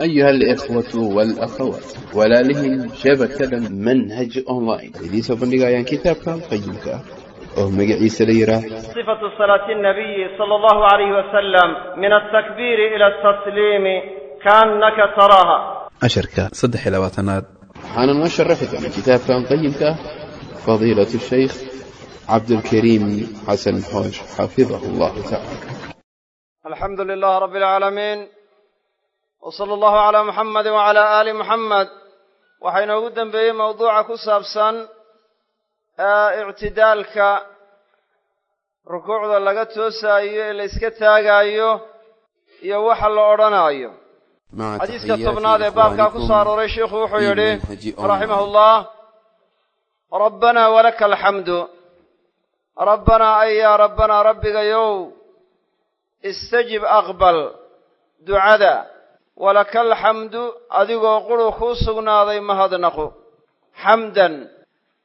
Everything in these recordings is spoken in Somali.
أيها الإخوة والأخوات walaalihii shabakada manhaj online idiin soo bandhigayaan kitaabkan qayimka ah oo magaciisa la yidhaah صفة صلاة النبي صلى الله عليه وسلم من التكبير إلى التسليم كأنك تراها casharka saddex iyo labaatanaad waxaana noo sharaxi doona kitaabkan qayimka ah fadiilatu shaykh cabdulkariim xasan xoosh xafidahu allahu tacaala الحمد لله رب العالمين wsala allahu calaa muxamedin wacalaa aali muxamed waxaa inoogu dembeeyey mawduuca ku saabsan e, ictidaalka. Rukuucda laga toosaayo ee la yska taagaayo iyo waxa la odhanaayo. Xadiiska tobnaad ee baabkaa ku soo arooray sheikhu wuxuu yidhi raximah allah rabbanaa walaka alxamdu rabbanaa ay yaa rabbanaa rabbigayow istajib aqbal ducada walaka alxamdu adigoo quru kuu sugnaaday mahadnaqu xamdan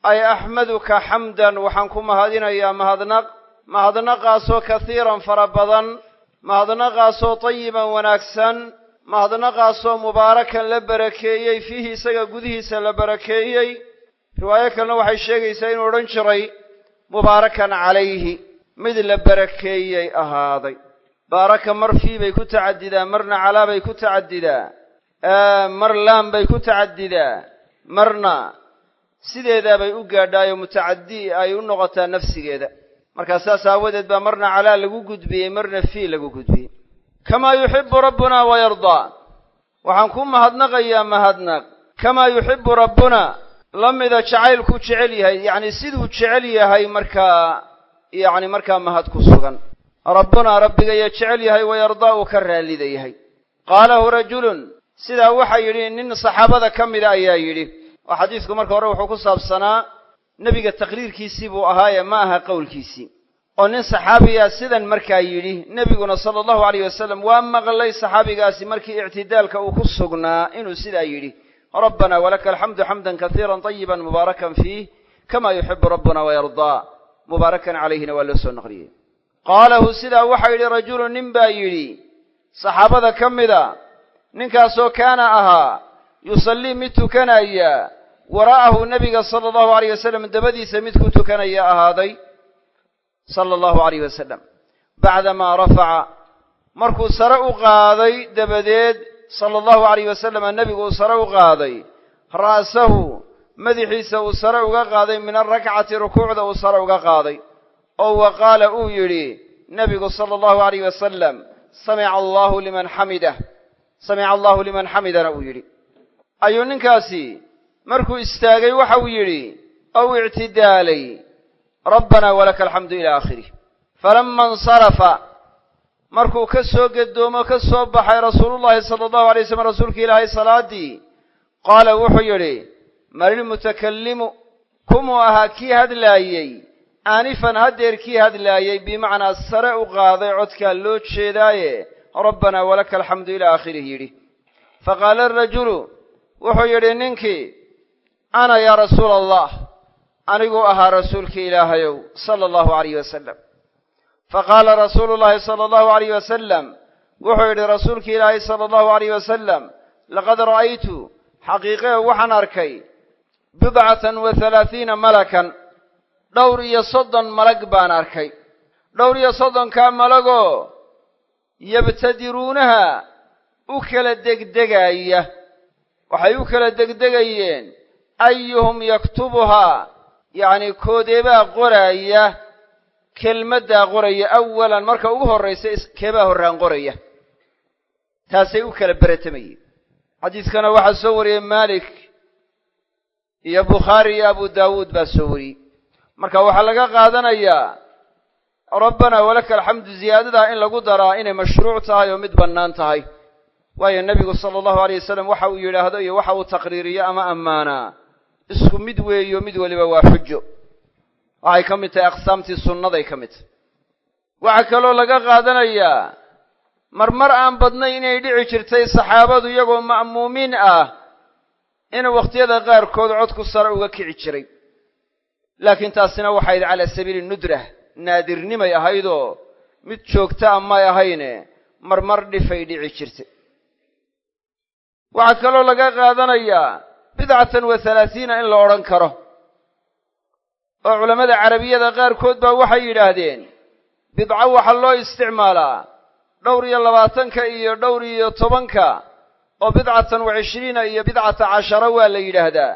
ay axmaduka xamdan waxaan ku mahadinayaa mahadnaq mahadnaqaasoo kasiiran fara badan mahadnaqaasoo tayiban wanaagsan mahadnaqaasoo mubaarakan la barakeeyey fiihi isaga gudihiisa la barakeeyey. Riwaayo kalena waxay sheegaysaa inuu odhan jiray mubaarakan calayhi mid la barakeeyey ahaaday baaraka mar fii bay ku tacadidaa marna calaa bay ku tacadidaa mar laam bay ku tacadidaa marna sideedaabay u gaadhaayo mutacaddi ay u noqotaa nafsigeeda. Markaa saas aawadeed baa marna calaa lagu gudbiyey marna fii lagu gudbiyey. Kamaa yuxibbu rabbuna wayardaa waxaan ku mahadnaqayaa mahadnaq. Kamaa yuxibbu rabbuna la mida jacaylku jecel yahay yacni siduu jecel yahay markaa yacni markaa mahad ku sugan rabbunaa rabbigaya jecel yahay wayardaa uu ka raallida yahay. qaalahu rajulun sidaa waxaa yidhi nin saxaabada ka mida ayaa yidhi. oo xadiisku marka hore wuxuu ku saabsanaa nebiga taqriirkiisii buu ahaaye ma aha qowlkiisii. oo nin saxaabiyaa sidan markaa yidhi nebiguna sala allahu alayh wasalam waa maqlay saxaabigaasi markii ictidaalka uu ku sugnaa? inuu sidaa yidhi rabbanaa walaka alxamdu xamdan kasiiran tayiban mubaarakan fiih kama yuxibu rabbuna wayardaa mubaarakan calayhina waa loo soo naqliyey qaalahu sidaa waxaa yidhi rajulun nin baa yidhi saxaabada ka mida ninkaasoo kaana ahaa yusallii mid tukanaya wara'ahu nebiga sala allahu alayh wasalam dabadiisa mid ku tukanaya ahaaday sala allahu alayh wasalam bacdamaa rafaca markuu sare u qaaday dabadeed sala allahu alayh wasalam nebigu uu sare u qaaday ra'sahu madaxiisa uu sare uga qaaday min alrakcati rukuucda uu sare uga qaaday oo wa qaala uu yidhi nebigu sala allahu alayh wasalam samica allahu liman xamidah. Samica allahu liman xamidana uu yidhi. Ayuu ninkaasi markuu istaagay waxa uu yidhi ow ictidaalay rabbanaa walaka alxamdu ilaa aakhirih. Falama insarafa markuu ka soo gedoomo ka soo baxay rasuulullahi sala allahu alay waslm rasuulka ilaahay salaaddii qaala wuxuu yidhi malilmutakallimu kumuu ahaa kii hadlaayey aanifan haddeer kii hadlaayey bimacnaa sare u qaaday codkaa loo jeedaaye rabbanaa walaka alxamdu ilaa aakhirih yidhi. Faqaala arajulu wuxuu yidhi ninkii ana yaa rasuula allah aniguu ahaa rasuulkii ilaahayow sala allahu alayh wasalam faqaala rasuulu llahi sala allahu alayh wasalam wuxuu yidhi rasuulkii ilaahay sala allahu alayh wasalam laqad ra'aytu xaqiiqee waxaan arkay bidcatan wa halaathiina malakan dhowr iyo soddon malag baan arkay. Dhowr iyo soddonkaa malagoo yabtadiruunaha u kala degdegaaya waxay u kala degdegayeen ayuhum yaktubuhaa yacni koodeebaa qoraaya kelmaddaa qoraya awalan marka ugu horraysa keebaa horraan qoraya. Taasay u kala beratamayeen xadiiskana waxaa soo wariyey maalik iyo bukhaari iyo abu daawuud baa soo wariyey marka waxaa laga qaadanayaa rabbanaa walaka alxamdu ziyaadadaa in lagu daraa inay mashruuc tahay oo mid bannaan tahay. Waayo nebigu sala allahu alay wasalam waxa uu yidhaahdo iyo waxa uu taqriiriyo ama ammaanaa isku mid weeyo mid weliba waa xujo. Waxay ka mid tahay aqsaamtii sunnaday ka mid tahay. Waxaa kaloo laga qaadanayaa marmar aan badnay inay dhici jirtay saxaabadu iyagoo ma'muumiin ah in wakhtiyada qaarkood codku sare uga kici jiray laakiin taasina waxayd calaa sabiili nudrah naadirnimay ahaydoo mid joogta a may ahayne marmar dhifay dhici jirtay. Waxaa kaloo laga qaadanayaa bidcatan wa halaasiina in la odhan karo. Oo culammada carabiyada qaarkood baa waxay yidhaahdeen bidco waxaa loo isticmaalaa dhowr iyo labaatanka iyo dhowr iyo tobanka oo bidcatan wa cishriina iyo bidcata cashara waa la yidhaahdaa.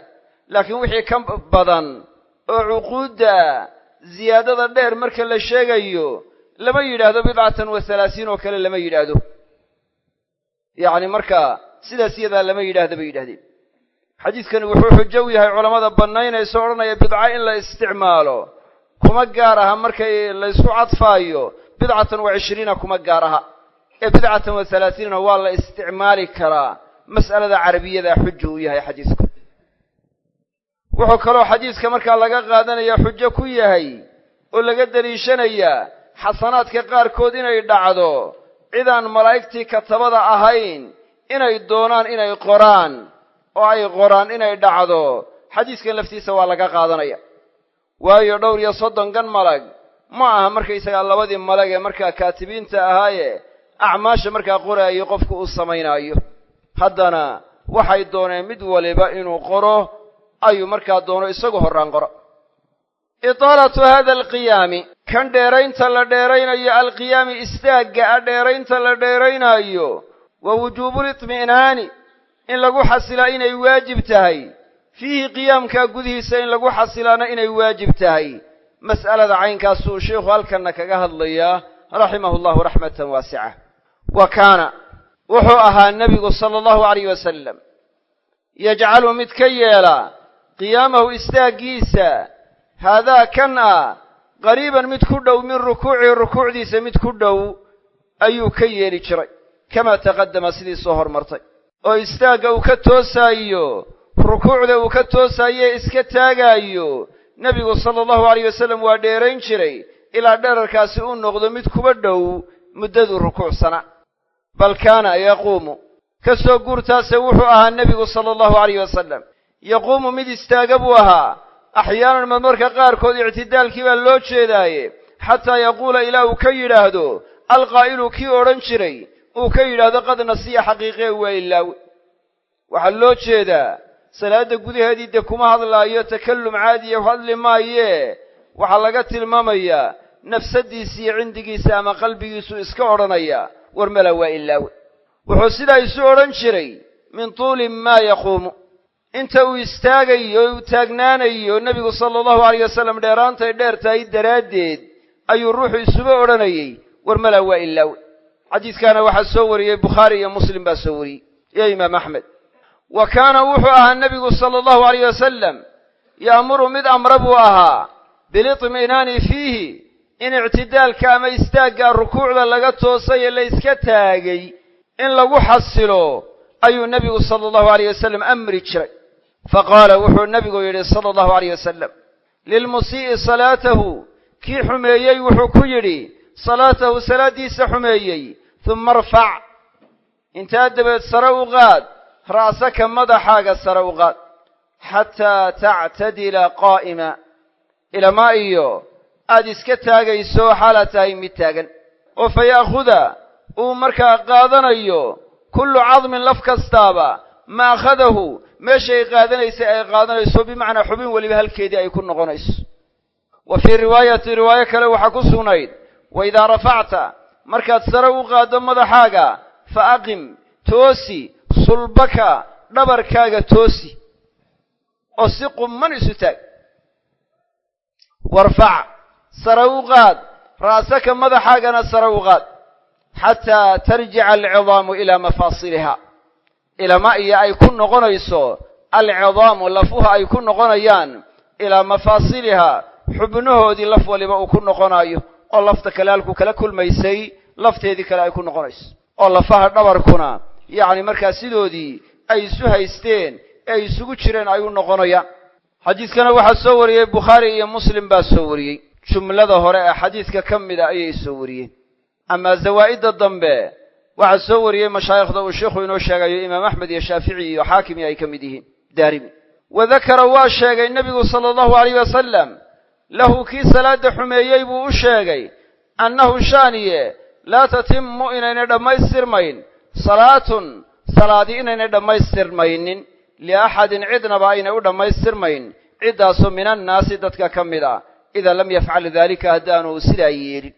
Laakiin wixii ka badan oo cuquudda ziyaadada dheer marka la sheegayo lama yidhaahdo bidcatan wa halaasiin oo kale lama yidhaahdo. Yacni marka sidaas iyadaa lama yidhaahda bay yidhahdeen xadiidkani wuxuu xujo u yahay culammada bannaynaysa odhanaya bidca in la isticmaalo kuma gaar aha markay laysku cadfaayo bidcatan wa cishriina kuma gaar aha. Ee bidcatan wa halaasiinna waa la isticmaali karaa mas'alada carabiyada xujo u yahay xadiidku wuxuu kaloo xadiidka markaa laga qaadanaya xujo ku yahay oo laga deliishanayaa xasanaadka qaarkood inay dhacdo cidaan malaa'igtii katabada ahayn inay doonaan inay qoraan oo ay qoraan inay dhacdo. Xadiiskan laftiisa waa laga qaadanaya. Waayo dhowr iyo soddon gan malag ma aha markaysagaa labadii malag ee markaa kaatibiinta ahaaye acmaasha markaa qoraayo qofku uu samaynaayo. Haddana waxay dooneen mid waliba inuu qoro ayuu markaa doono isagu horraan qoro. Itaalatu hada alqiyaami kan dheeraynta la dheeraynayo alqiyaami istaagga a dheeraynta la dheeraynaayo wa wujuubulitmi'naani in lagu xasilaa inay waajib tahay. Fiihi qiyaamkaa gudihiisa in lagu xasilaana inay waajib tahay. Mas'alada caynkaasuu sheikhu halkanna kaga hadlayaa raximahu llahu raxmatan waasica. Wa kaana wuxuu ahaa nebigu sala allahu alayh wasalam yajcalu mid ka yeela qiyaamahu istaaggiisa haadaa kan ah qariiban mid ku dhow min rukuucihi rukuucdiisa mid ku dhow ayuu ka yeeli jiray kamaa taqaddama sidii soo hormartay. Oo istaagga uu ka toosaayo rukuucda uu ka toosaayo ee iska taagaayo nebigu sala allahu alayh wasalam waa dheerayn jiray ilaa dherarkaasi uu noqdo mid kuba dhow muddaduu rukuucsana bal kaana yaquumu. Ka soo guurtaase wuxuu ahaa nebigu sala allahu alayh wasalam yaquumu mid istaaga buu ahaa. Axyaanan marmarka qaarkood ictidaalkii baa loo jeedaaye. Xataa yaquula ilaa uu ka yidhaahdo alqaa'ilu kii odhan jiray uu ka yidhaahdo qad nasiya xaqiiqee waa ilaawe waxaa loo jeedaa salaadda gudaheedii dee kuma hadlaayo takallum caadiya hadli maayee waxaa laga tilmaamayaa nafsaddiisiiyo cindigiisa ama qalbigiisuu iska odhanayaa war mala waa ilaawe wuxuu sidaa isu odhan jiray min tuuli maa yaquumu inta uu istaagayo uu taagnaanayo nebigu sala allahu alayh wasalam dheeraantay dheer tahay daraaddeed ayuu ruuxu isuba odhanayey war mala waa ilaawe xadiidkaana waxaa soo wariyey bukhaari iyo muslim baa soo wariyey. Iyo imaam axmed wa kaana wuxuu ahaa nebigu sala allahu alayh wasalam ya'muru mid amra buu ahaa bilitmi'naani fiihi in ictidaalka ama istaagga rukuucda laga toosay ee la yska taagay in lagu xasilo ayuu nebigu sala allahu alayh wasalam amri jiray faqaala wuxuu nebigu yidhi sala allahu alayh wasalam lilmusii'i salaatahu. Kii xumeeyey wuxuu ku yidhi salaatahu salaaddiisa xumeeyey humma arfac intaa dabeed sare u qaad ra'saka madaxaaga sare u qaad xataa tactadila qaa'ima ilamaa iyo aad iska taagayso xaalaad tahay mid taagan. Oo fa ya'khuda? Uu markaa qaadanayo kullu cadmin laf kastaaba ma akhadahu meeshay qaadanaysay ay qaadanayso bimacnaa xubin weliba halkeedii ay ku noqonayso. Wa fii riwaayati riwaayo kale waxaa ku sugnayd wa idaa rafacta markaad sare u qaaddo madaxaaga fa aqim toosi sulbaka dhabarkaaga toosi. Oo si qumman isu taag. Warfac sare u qaad ra'saka madaxaagana sare u qaad xataa tarjica alcidaamu ilaa mafaasiliha ilama iyo ay ku noqonayso alcidaamu lafuha ay ku noqonayaan ilaa mafaasiliha xubnahoodii laf waliba uu ku noqonayo oo lafta kale halkuu kala kulmaysay lafteedii kale ay ku noqonayso. oo lafaha dhabarkuna yacni markaa sidoodii ay isu haysteen ee ay isugu jireen ay u noqonayaan xadiidkana waxaa soo wariyey bukhaari iyo muslim baa soo wariyey. Jumlada hore ee xadiidka ka mid a ayay soo wariyeen. Amaa zawaa'idda dambe waxaa soo wariyey mashaayikhda uu sheikhu inoo sheegayo imaam axmed iyo shaafici iyo xaakimi ay ka mid yihiin daarimi. Wa dakara waa sheegay nebigu sala allahu alayh wasalam lahu kii salaadda xumeeyey buu u sheegay annahu shaaniye laa tatimmu inayna dhammaystirmayn salaatun salaadii inaynay dhammaystirmaynin liaxadin cidnaba aynay u dhammaystirmayn ciddaasoo min annaasi dadka ka mid ah idaa lam yafcal daalika haddaanu sidaa yeelin.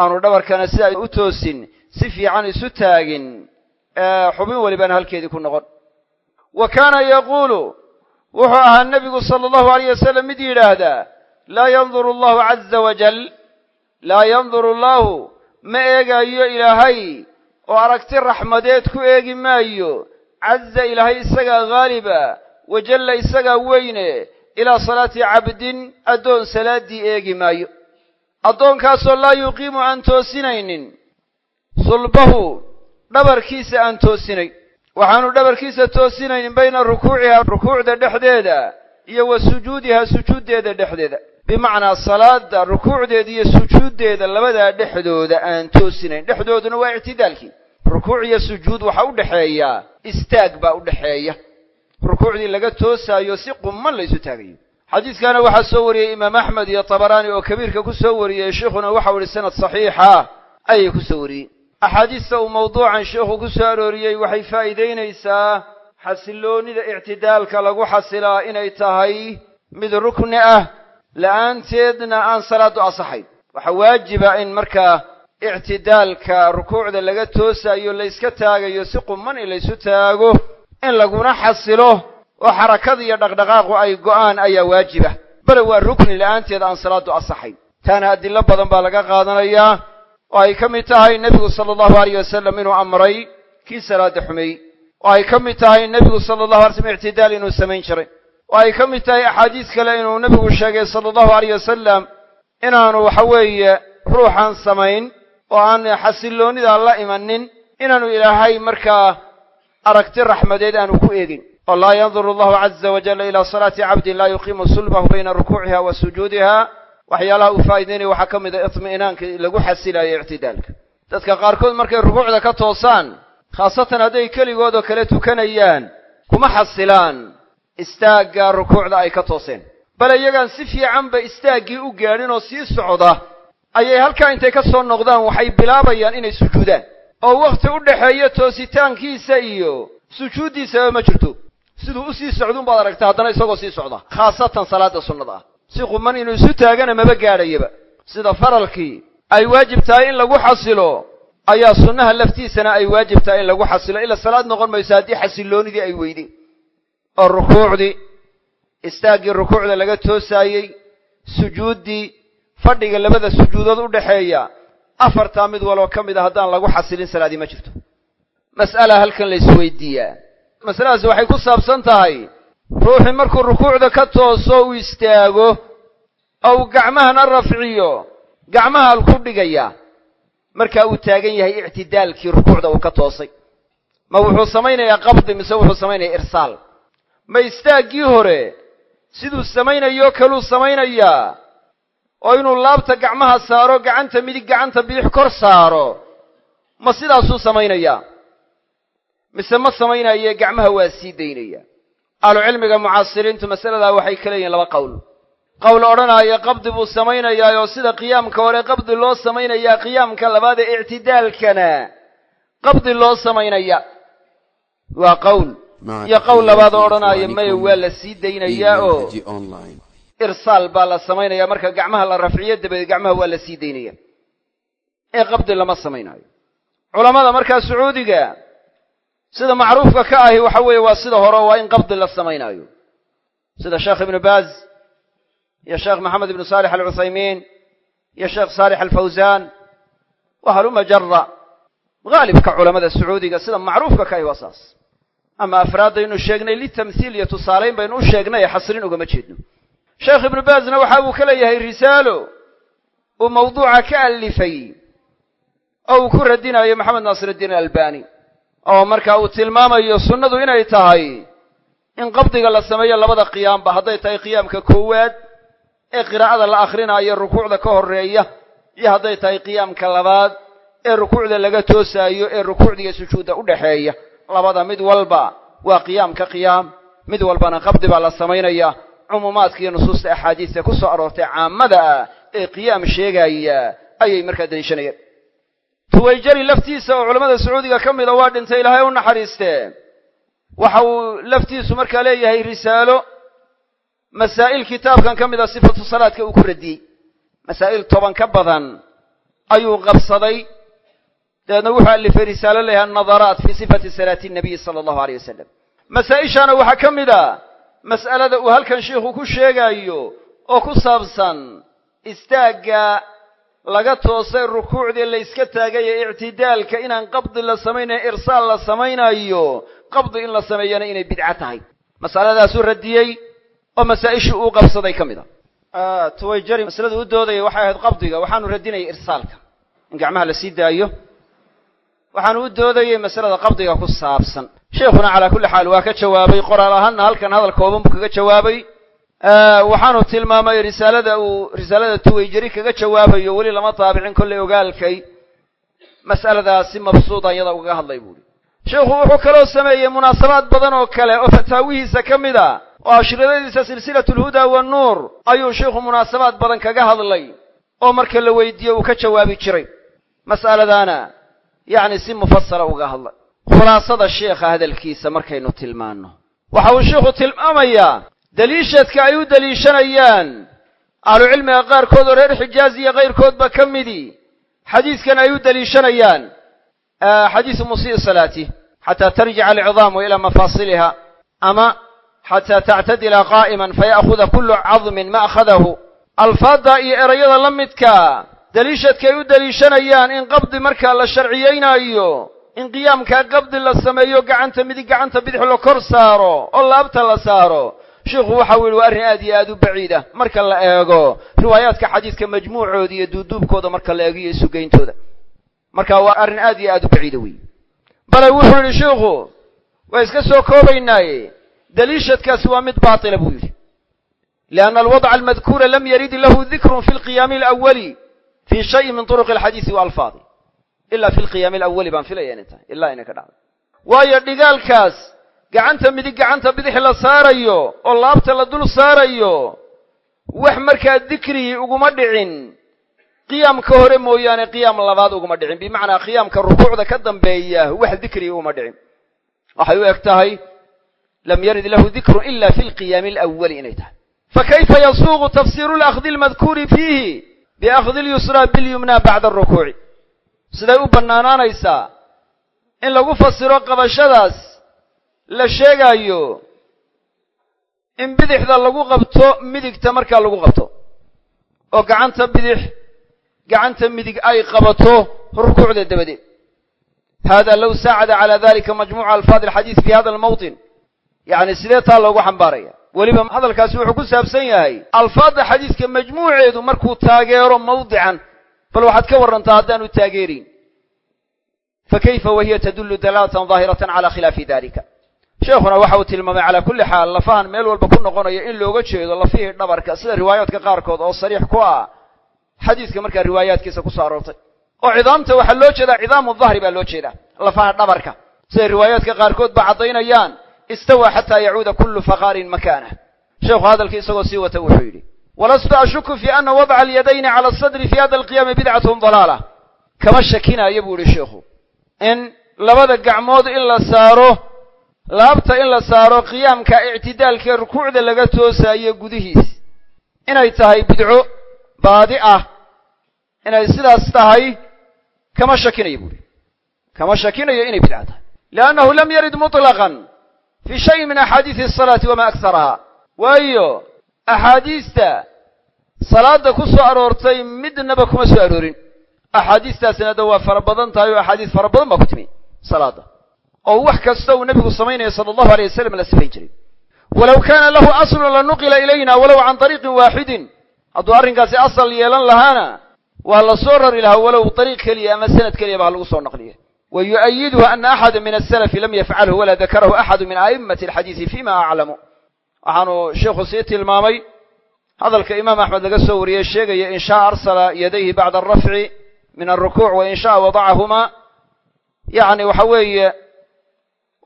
Aanu dhabarkana sidaa u toosin si fiican isu taagin xubin walibana halkeedii ku noqon. Wa kaana yaquulu wuxuu ahaa nebigu sala allahu alayh wasalam mid yidhaahdaa laa yanduru allahu caza wajal laa yanduru allaahu ma eegaayo ilaahay oo aragti raxmadeed ku eegi maayo. Caza ilaahay isagaa haaliba wajalla isagaa weyne ilaa salaati cabdin addoon salaaddii eegi maayo. Addoonkaasoo laa yuqiimu aan toosinaynin sulbahu dhabarkiisa aan toosinayn waxaanu dhabarkiisa toosinaynin bayna rukuuciha rukuucda dhexdeeda iyo wa sujuudiha sujuuddeeda dhexdeeda. Bimacnaa salaada rukuucdeeda iyo sujuuddeeda labadaa dhexdooda aan toosinayn. Dhexdooduna waa ictidaalkii. Rukuuc iyo sujuud waxaa u dhexeeya istaag baa u dhexeeya rukuucdii laga toosaayo si qumman laysu taagayo. Xadiidkaana waxaa soo wariyey imaam axmed iyo tabaraani oo kabiirka ku soo wariyey sheikhuna waxau ihi sanad saxiixa ayay ku soo wariyey axaadiista uu mawduucan sheikhu ku soo arooriyey waxay faa'iidaynaysaa xasiloonnida ictidaalka lagu xasilaa inay tahay mid rukni ah la'aanteedna aan salaadu asaxayn. Waxaa waajiba in markaa ictidaalka rukuucda laga toosaayo layska taagayo si qumman in laysu taago in laguna xasilo oo xarakada iyo dhaqdhaqaaqu ay go'aan ayaa waajiba. Bale waa rukni la'aanteed aan salaadu asaxayn. Taana adillo badan baa laga qaadanayaa oo ay ka mid tahay nebigu sala allahu alayh wasalam inuu amray kii salaada xumeeyey oo ay ka mid tahay nebigu sala allahu alay slam ictidaal inuu samayn jiray. Oo ay ka mid tahay axaadiis kale inuu nebigu sheegay sala allahu alayh wasalam inaanu waxa weeye ruuxan samayn oo aan xasilloonnida la imanin inaanu ilaahay markaa aragti raxmadeed aanu ku eegin. Oo laa yanduru allahu caza wajalla ilaa salaati cabdin laa yuqiimu sulbahu bayna rukuuciha wa sujuudiha waxyaalaha uu faa'idaynaya waxaa ka mid a itmi'inaanka lagu xasilayo ictidaalka. Dadka qaarkood markay rukuucda ka toosaan khaasatan hadday keligood oo kale tukanayaan kuma xasilaan istaagga rukuucda ay ka tooseen. Bale iyagaan si fiicanba istaaggii u gaadhin oo sii socda ayay halkaa intay ka soo noqdaan waxay bilaabayaan inay sujuudaan. Oo wakhti u dhexeeya toositaankiisa iyo sujuuddiisaba ma jirto. Siduu u sii socduunbaad aragta haddana isagoo sii socda khaasatan salaadda sunnada ah si quman inuu isu taagana maba gaadhayaba. Sida faralkii ay waajib tahay in lagu xasilo. Ayaa sunnaha laftiisana ay waajib tahay in lagu xasilo. Ila salaad noqon mayso haddii xasilloonidii ay weydeen oo rukuucdii istaaggii rukuucda laga toosaayey sujuuddii fadhiga labada sujuudood u dhexeeya afartaa mid waloo ka mid a haddaan lagu xasilin salaadii ma jirto. Mas'ala halkan la isweydiiyaa masaladaas waxay ku saabsan tahay ruuxii markuu rukuucda ka tooso uu istaago oo uu gacmahana rafciyo gacmaha alku dhigaya markaa uu taagan yahay ictidaalkii rukuucda uu ka toosay. Ma wuxuu samaynayaa qabdi mise wuxuu samaynayaa irsaal? Ma istaaggii hore siduu samaynayo kaluu samaynayaa? Oo inuu laabta gacmaha saaro gacanta midig gacanta bidix kor saaro ma sidaasuu samaynayaa? Mise ma samaynaye gacmaha waa sii daynaya ahlucilmiga mucaasiriintu masaladaa waxay ka leeyihiin laba qowl qowl odhanaaya qabdi buu samaynayaa oo sida qiyaamka hore qabdi loo samaynayaa qiyaamka labaad ee ictidaalkana qabdi loo samaynaya. Waa qowl iyo qowl labaad oo odhanaya maya waa la sii daynayaa oo irsaal baa la samaynaya marka gacmaha la rafciyo dabadeed gacmaha waa la sii daynaya ee qabdi lama samaynayo. Culammada markaa sacuudiga sida macruufka ka ahi waxa weeye waa sida hore waa in qabdi la samaynaayo. sida sheekh ibnu baaz iyo sheekh maxamed ibnu saalix alcuthaymiin iyo sheekh saalix alfawsaan wa haluma jara haalibka culamada sacuudiga sida macruufka ka ahi waa saas. Ama afraaddaynu sheegnay litamhiil iyo tusaalayn baynu u sheegnay ee xasrin ugama jeedno. Sheekh ibnu baazna waxa uu ka leeyahay risaalo uu mawduuca ka alifay oo uu ku radinayo maxamed naasir iddiin albani oo marka uu tilmaamayo sunnadu inay tahay in qabdiga la sameeyo labada qiyaamba hadday tahay qiyaamka koowaad ee qiraa'ada la akrinaayo rukuucda ka horreeya iyo hadday tahay qiyaamka labaad ee rukuucda laga toosaayo ee rukuucda iyo sujuudda u dhexeeya labada mid walba waa qiyaam ka qiyaam mid walbana qabdi baa la samaynaya. Cumuumaadka iyo nusuusta axaadiista ku soo aroortay caamada ah ee qiyaam sheegaya ayay markaa daliishanayaan tuwayjari laftiisa oo culammada sacuudiga ka mida waa dhintay ilaahay u naxariistee waxa uu laftiisu markaa leeyahay risaalo masaa'il kitaabkan ka mida sifatu salaadka uu ku radiyey. Masaa'il toban ka badan ayuu qabsaday dabeedna wuxuu alifay risaalo leeyahay annadaraat fii sifati salaati nabiyi sala allahu aleyh wasalam masaa-ishaana waxaa ka mid a mas'alada uu halkan sheikhu ku sheegaayo oo ku saabsan istaagga laga toosay rukuucdii la yska taagay ee ictidaalka inaan qabdi la samaynayo irsaal la samaynayo qabdi in la sameeyana inay bidco tahay. Masaladaasuu radiyey oo masaa-ishii uu qabsaday ka mid a. Tuwayjari masaladu u doodaya waxay ahayd qabdiga waxaanu radinayay irsaalka. In gacmaha la sii daayo waxaanu u doodayey masalada qabdiga ku saabsan. Sheikhuna calaa kulli xaal waa ka jawaabay qoraal ahaanna halkan hadal kooban buu kaga jawaabay waxaanu tilmaamay risaalada uu risaalada tuwayjari kaga jawaabayo weli lama taabicin kollay ogaalkay. Mas'aladaasi mabsuuda iyada ugaga hadlay buuhi sheikhu wuxuu kaloo sameeyey munaasabaad badan oo kale oo fataawihiisa ka mid a oo ashridadiisa silsilatu alhudaa wannuur ayuu sheikhu munaasabaad badan kaga hadlay oo marka la weydiiye uu ka jawaabi jiray. Mas'aladaana yacni si mufasala uga hadlay khulaasada sheekha hadalkiisa markaynu tilmaanno. Waxa uu sheikhu tilmaamayaa deliishadka ay u deliishanayaan ahlucilmiga qaarkood oo reer xijaaz iyo kayrkoodba ka midii xadiiskan ay u deliishanayaan xadiisu musii salaati. Xataa tarjica alcidaamu ilaa mafaasiliha. Ama xataa tactadila qaa'iman faya'khuda kullu cadmin ma akhadahu. Alfaadda iyo erayada la midkaa deliishadka ay u deliishanayaan in qabdi markaa la sharciyeynaayo in qiyaamkaa qabdi la sameeyo gacanta midig gacanta bidix la kor saaro oo laabta la saaro sheikhu waxau yihi waa arrin aad iyo aad u baciida marka la eego riwaayaadka xadiidka majmuucooda iyo duuduubkooda marka la eego iyo isugeyntooda marka waa arrin aad iyo aad u baciida weeye. Bale wuxuu yidhi sheikhu waa iska soo koobaynaaye. Deliishadkaasi waa mid baatila buu yidhi. Lianna alwadca almadkuura lam yarid lahu dikrun fi lqiyaami alawali fi shayin min turuqi alxadiisi wa alfaadi ila fi lqiyaami alawali baan filaya inay tahay. Ilaa inay ka dhacday. Waayo dhigaalkaas gacanta midig gacanta bidix la saarayo oo laabta la dul saarayo wax markaa dikrigii uguma dhicin. Qiyaamka hore mooyaane qiyaam labaad uguma dhicin. Bimacnaa qiyaamka rukuucda ka dambeeya wax dikrigi uguma dhicin. Waxay u eg tahay lam yarid lahu dikrun ila fi lqiyaami alawali inay tahay. Fakayfa yasuuqu tafsiiru lakhdi almadkuuri fiihi? Biakhdi lyusraa bilyumna bacda arukuuci siday u bannaanaanaysaa. In lagu fasiro qabashadaas la sheegaayo in bidixda lagu qabto midigta markaa lagu qabto. oo gacanta bidix gacanta midig ay qabato rukuucda dabadeed. Hada low saacada calaa dalika majmuuca alfaad alxadiis fi hada almawtin yacni sidee taa loogu xambaaraya? Weliba hadalkaasi wuxuu ku saabsan yahay alfaadda xadiiska majmuuceedu markuu taageero mawdican bal waxaad ka warrantaa haddaanu taageerin. Fakayfa wahiya tadullu dalaalatan daahiratan cala khilaafi dalika sheekhuna waxa uu tilmaamay calaa kulli xaal lafahan meel walba ku noqonaya in looga jeedo lafihii dhabarka. Sida riwaayaadka qaarkood oo sariix ku ah xadiiska markaa riwaayaadkiisa ku soo aroortay oo cidaamta waxaa loo jeedaa cidaamu dahri baa loo jeedaa lafaha dhabarka. Siday riwaayaadka qaarkood ba caddaynayaan istawa xataa yacuuda kullu faqaarin makaanah sheekhu hadalkii isagoo sii wata wuxuu yidhi walastu ashuku fi ana wadca alyadayni cala asadri fi hada alqiyaami bidcatun dalaala. Kama shakinaayo buu yihi sheikhu in labada gacmood in la saaro laabta in la saaro qiyaamka ictidaalkee rukuucda laga toosaayo gudihiis. Inay tahay bidco baadi ah. Inay sidaas tahay kama shakinayo buuhi kama shakinayo inay bidca tahay. Liannahu lam yarid muطlaqan fi shayin min axaadiisi asalaati wama aksaraha waayo axaadiista salaada ku soo aroortay midnaba kuma soo aroorin. Axaadiistaasina da waa fara badan tahay oo axaadiis fara badan baa ku timi salaada oo wax kasta uu nebigu samaynaya sala allahu alay wasalam la sifayn jiray. Walow kaana lahu aslun lanuqila ilayna walow can طariiqin waaxidin hadduu arrinkaasi asal yeelan lahaana waa la soo rari lahaa walow dariiq keliya ama sanad keliya ba ha lagu soo naqliya. Wa yu'ayiduhu ana axada min asalafi lam yafcalhu walaa dakarahu axadu min a'immati alxadiisi fima aclamu waxaanu sheikhu sii tilmaamay hadalka imaam axmed laga soo wariyey sheegaya in shaaa arsala yadayhi bacda alrafci min alrukuuc wa in shaaa wadacahumaa yacni waxa weeye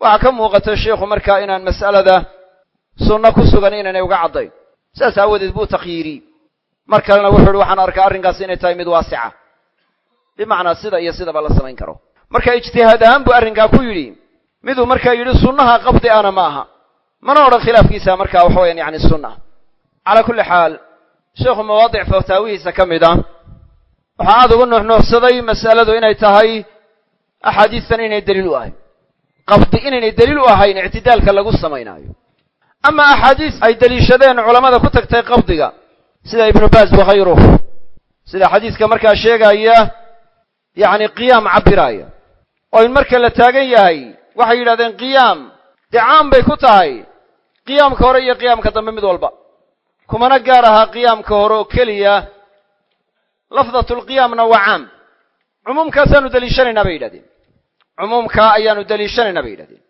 waxaa ka muuqata sheikhu markaa inaan mas'alada sunno ku sugan inaynay uga caddayn. Sidaas aawadeed buu takhyiiriyey mar kalena wuxuu ihi waxaan arkaa arrinkaasi inay tahay mid waasica. Bimacnaa sida iyo sidaba la samayn karo. Marka ijtihaad ahaan buu arrinkaa ku yidhi. Miduu markaa yidhi sunnaha qabdi ana ma aha. Mana odhan khilaafkiisa markaa waxa weyaan yani sunna calaa kulli xaal sheekhu mawaadic fataawihiisa ka mid a waxaa aada ugu nuuxnuuxsaday mas'aladu inay tahay axaadiistan inay daliil u ahayn qabdi inaynay daliil u ahayn ictidaalka lagu samaynaayo. Ama axaadiis ay deliishadeen culammada ku tagtay qabdiga sida ibnu baaz wakhayruh sida xadiiska markaa sheegaya yacni qiyaam cabbiraaya. Oo in marka la taagan yahay waxay yidhahdeen qiyaam dee caam bay ku tahay. Qiyaamka hore iyo qiyaamka dambe mid walba. Kumana gaar ahaa qiyaamka hore oo keliya lafdatulqiyaamna waa caam. Cumuumkaasaanu deliishanaynaa bay yidhahdeen cumuumkaa ayaanu deliishanaynaa bay yidhahdeen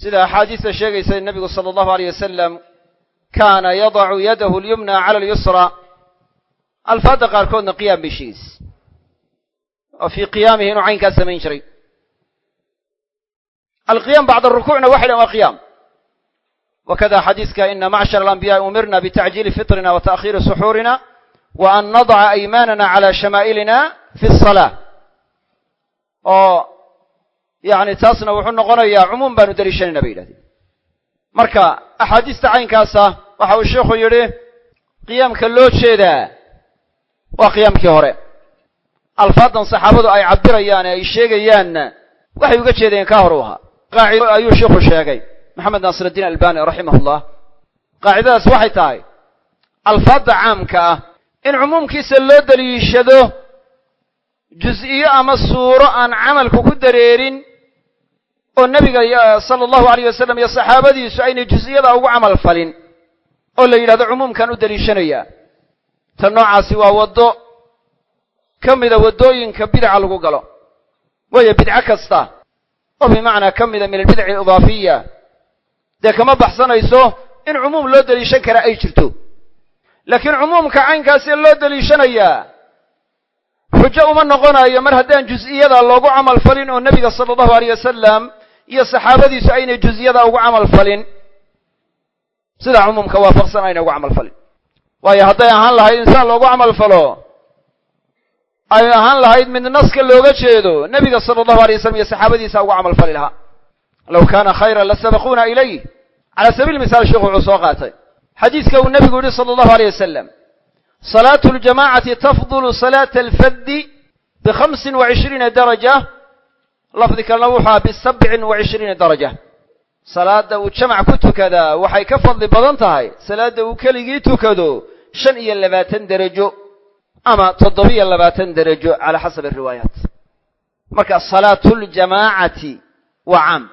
sida axaadiista sheegaysa nebigu sala allahu aleyh wasalam kaana yadacu yadahu alyumna cala alyusra. Alfaadda qaarkoodna qiyaam bay sheegaysa oo fii qiyaamihi inuu caynkaa samayn jiray. Alqiyaam bacda arukuucna waxay dhahen waa qiyaam. Wakada xadiiska ina macshar alambiyaai umirna bitacjiili fitrina wa ta'khiiri suxuurina wa an nadaca aymaanana cala shamaa'ilina fi asalaa oo yacni taasna wuxuu noqonayaa cumuum baanu deliishanayna bay yidhahdeen marka axaadiista caynkaasa waxa uu sheikhu yidhi qiyaamka loo jeedaa waa qiyaamkii hore. Alfaadan saxaabadu ay cabbirayaan ee ay sheegayaanna waxay uga jeedeen kaa hor u ahaa. Qaacido ayuu sheikhu sheegay maxamed naasir addiin albani raximahullah. Qaacidadaas waxay tahay alfaadda caamka ah in cumuumkiisa loo deliishado jus-iyo ama suuro aan camalku ku dareerin oo nebiga sala allahu alayh wasalam iyo saxaabadiisu aynay jus-iyada ugu camal falin oo la yidhahdo cumuumkan u deliishanayaa ta noocaasi waa waddo. Ka mida waddooyinka bidca lagu galo. Waayo bidco kasta oo bimacnaa ka mida min albidaci alidaafiya dee kama baxsanayso in cumuum loo deliishan karaa ay jirto. Laakiin cumuumka caynkaasee loo deliishanayaa xujo uma noqonayo mar haddaan jus-iyada loogu camal falin oo nebiga sala allahu aleyh wasalam iyo saxaabadiisu aynay jus-iyada ugu camal falin sidaa cumuumka waafaqsan aynay ugu camal falin. Waayo hadday ahaan lahayd insaan loogu camal falo ay ahaan lahayd mid naska looga jeedo nebiga sala allahu alay wasalam iyo saxaabadiisa ugu camal fali lahaa. Low kaana khayran lasabaquuna ilayh cala sabiil misaal sheikhu wuxuu soo qaatay. Xadiiska uu nebigu yihi sala allahu aleyh wasalam ljamacati tafdulu salaata alfaddi bikhamsin wa cishriina daraja. Lafdi kalena bisabcin wa cishriina daraja. Salaadda uu jamac ku tukadaa waxay ka fadli badan tahay. Salaadda uu keligii tukado shan iyo labaatan derajo ama toddobiyo labaatan derajo cala xasabi ariwaayaat marka salaatuljamaacati waa caam.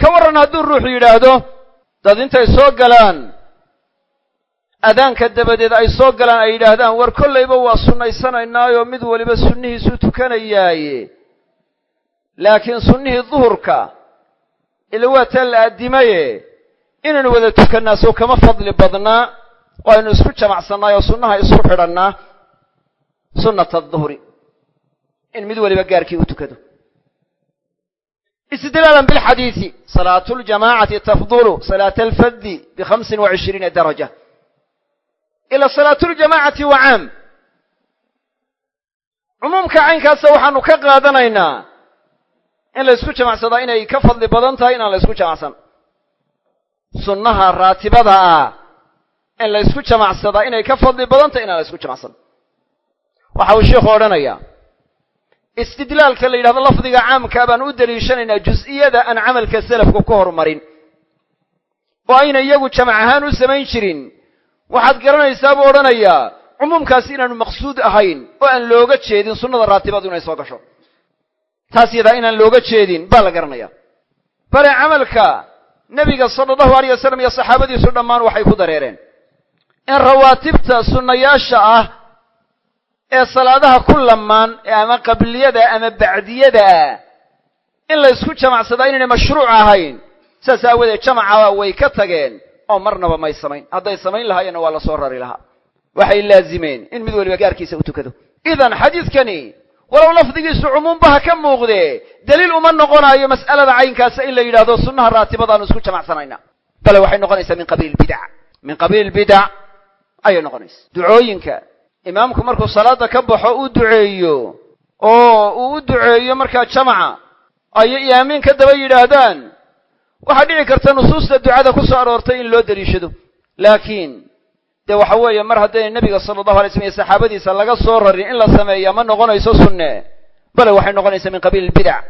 Ka warran hadduu ruuxu yidhaahdo dad intay soo galaan adaanka dabadeed ay soo galaan ay yidhaahdaan war kollayba waa sunnaysanaynaayo mid waliba sunnihiisuu tukanayaaye. Laakiin sunnihii duhurka ila waa la addimaye inaynu wada tukannaa sow kama fadli badnaa oo aynu isku jamacsannaay sunnaha isku xidhannaa sunnata aduhri in mid waliba gaarkii u tukado. Istidlaalan bilxadiidi salaatu ljamaacati tafdulu salaata alfaddi bikhamsin wa cishriina daraja ila salaatu ljamaacati waa caam. Cumuumka caynkaasa waxaanu ka qaadanaynaa in la ysku jamacsadaa inay ka fadli badan tahay inaan la ysku jamacsan. Sunnaha raatibada ah in la ysku jamacsadaa inay ka fadli badan tahay inaan la ysku jamacsan. Waxa uu sheikhu odhanayaa istidlaalka la yidhahdo lafdiga caamkaa baan u deliishanaynaa jus-iyada aan camalka selafku ka horumarin. Oo ayna iyagu jamac ahaan u samayn jirin waxaad garanaysaa buu odhanayaa cumuumkaasi inaanu maqsuud ahayn oo aan looga jeedin sunnada raatibadu inay soo gasho. Taas yadaa inaan looga jeedin baa la garanaya bale camalka nebiga sala allahu aleyh wasalam iyo saxaabadiisu dhammaan waxay ku dareereen. In rawaatibta sunnayaasha ah ee salaadaha ku lamaan ee ama qabliyada ama bacdiyada in la ysku jamacsadaa inaynay mashruuc ahayn saas aawadeed jamaca way ka tageen oo marnaba may samayn. Hadday samayn lahaayeenna waa la soo rari lahaa. Waxay laazimeen. In mid waliba gaarkiisa u tukado. Idan xadiidkani walow lafdigiisu cumuumba ha ka muuqdee daliil uma noqonaayo mas'alada caynkaasa in la yidhahdo sunnaha raatibadaanu isku jamacsanayna bale waxay noqonaysaa min qabiil bidac min qabiil bidac ayay noqonaysa ducooyinka. Imaamku markuu salaadda ka baxo u duceeyo. Oo uu u duceeyo markaa jamaca. Ay aamiin ka daba yidhaahdaan waxaa dhici karta nusuusta ducada ku soo aroortay in loo deliishado laakiin dee waxa weeye mar haddayna nebiga sala allahu alay slam iyo saxaabadiisa laga soo rarin in la sameeya ma noqonayso sunne. Bale waxay noqonaysaa min qabiil ilbidac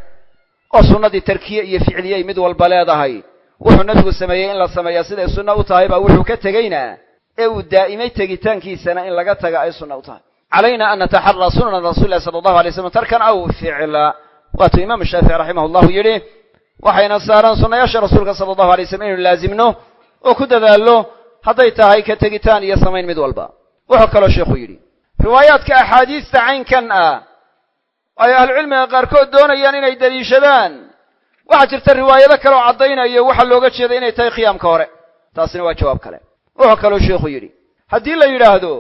oo sunnadii tarkiye iyo ficliyey mid walba leedahay. Wuxuu nebigu sameeyey in la sameeyaa siday sunna u tahay baa wuxuu ka tegeyna ee uu daa'imay tegitaankiisana in laga taga ay sunna u tahay. Calayna an nataxaraa sunana rasuuli lahi sala allahu alay slam tarkan aw ficla. Waatuu imaamu shaafici raximah allahu yidhi waxayna saaraan sunnayaasha rasuulka sala allahu alay slam inaynu laazimno oo ku dadaallo hadday tahay ka tegitaan iyo samayn mid walba. Wuxuu kaloo sheikhu yidhi riwaayaadka axaadiista caynkan ah ay ahlucilmiga qaarkood doonayaan inay deliishadaan. Waxaa jirta riwaayado kale oo caddaynaya waxaa looga jeeda inay tahay khiyaamka hore. Taasina waa jawaab kale. Wuxuu kaloo sheikhu yidhi haddii la yidhaahdo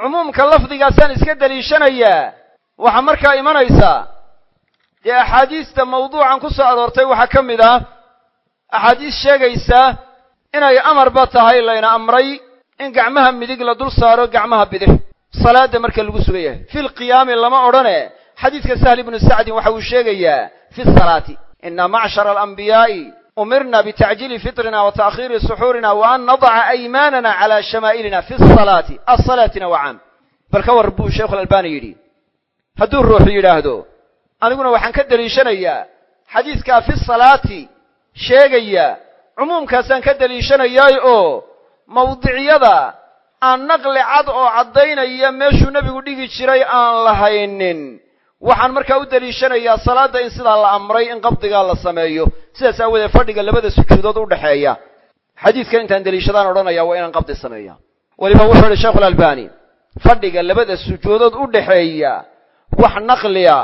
cumuumka lafdigaasaan iska deliishanayaa waxaa markaa imanaysaa dee axaadiista mawduucan ku soo aroortay waxaa ka mid ah axaadiis sheegaysa inay amarba tahay layna amray in gacmaha midig la dul saaro gacmaha bidix. Salaadda marka lagu sugan yahay. Fi lqiyaami lama odhane. Xadiidka sahl ibnu sacdin waxa uu sheegayaa fi salaati ina macshara alanbiyaa'i umirna bitacjiili fitrina wa ta'khiiri suxuurina wa an nadaca aymaanana cala shamaa'ilina fi salaati asalaatina waa caam bal ka war buu sheikhu alalbani yidhi. Hadduu ruuxu yidhaahdo aniguna waxaan ka deliishanayaa xadiidkaa fi salaati sheegaya cumuumkaasaan ka deliishanayaay oo mawdiciyada aan naqli cad oo caddaynaya meeshuu nebigu dhigi jiray aan lahaynin waxaan markaa u deliishanayaa salaadda in sidaa la amray in qabdigaa la sameeyo. Sidaas aawoodee fadhiga labada sujuudood u dhexeeya xadiidkan intaan deliishadaan odhanaya waa inaan qabdi sameeya weliba wuxuu ihi sheikhu alalbani fadhiga labada sujuudood u dhexeeya wax naqliya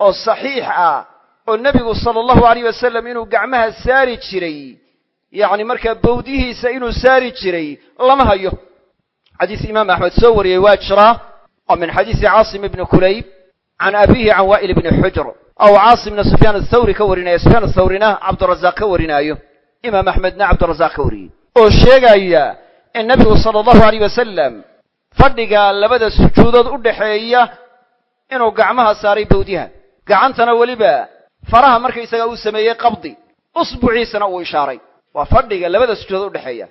oo saxiix ah oo nebigu sala allahu alayh wasalam inuu gacmaha saari jiray yacni markaa bawdihiisa inuu saari jiray lama hayo. Xadiis imaam axmed soo wariyey waa jiraa oo min xadiisi caasim ibni kulayb can abihi can waa'il ibni xujr ou caasimna sufyaan athawri ka warinaya sufyaan athawrina cabdirazaaq ka warinaayo imaam axmedna cabdirazaaq ka wariyey oo sheegaya in nebigu sala allahu alayh wasalam fadhiga labada sujuudood u dhexeeya inuu gacmaha saaray bawdiha gacantana weliba faraha markaysaga uu sameeyey qabdi usbuciisana uu ishaaray. Waa fadhiga labada sujuudood udhexeeya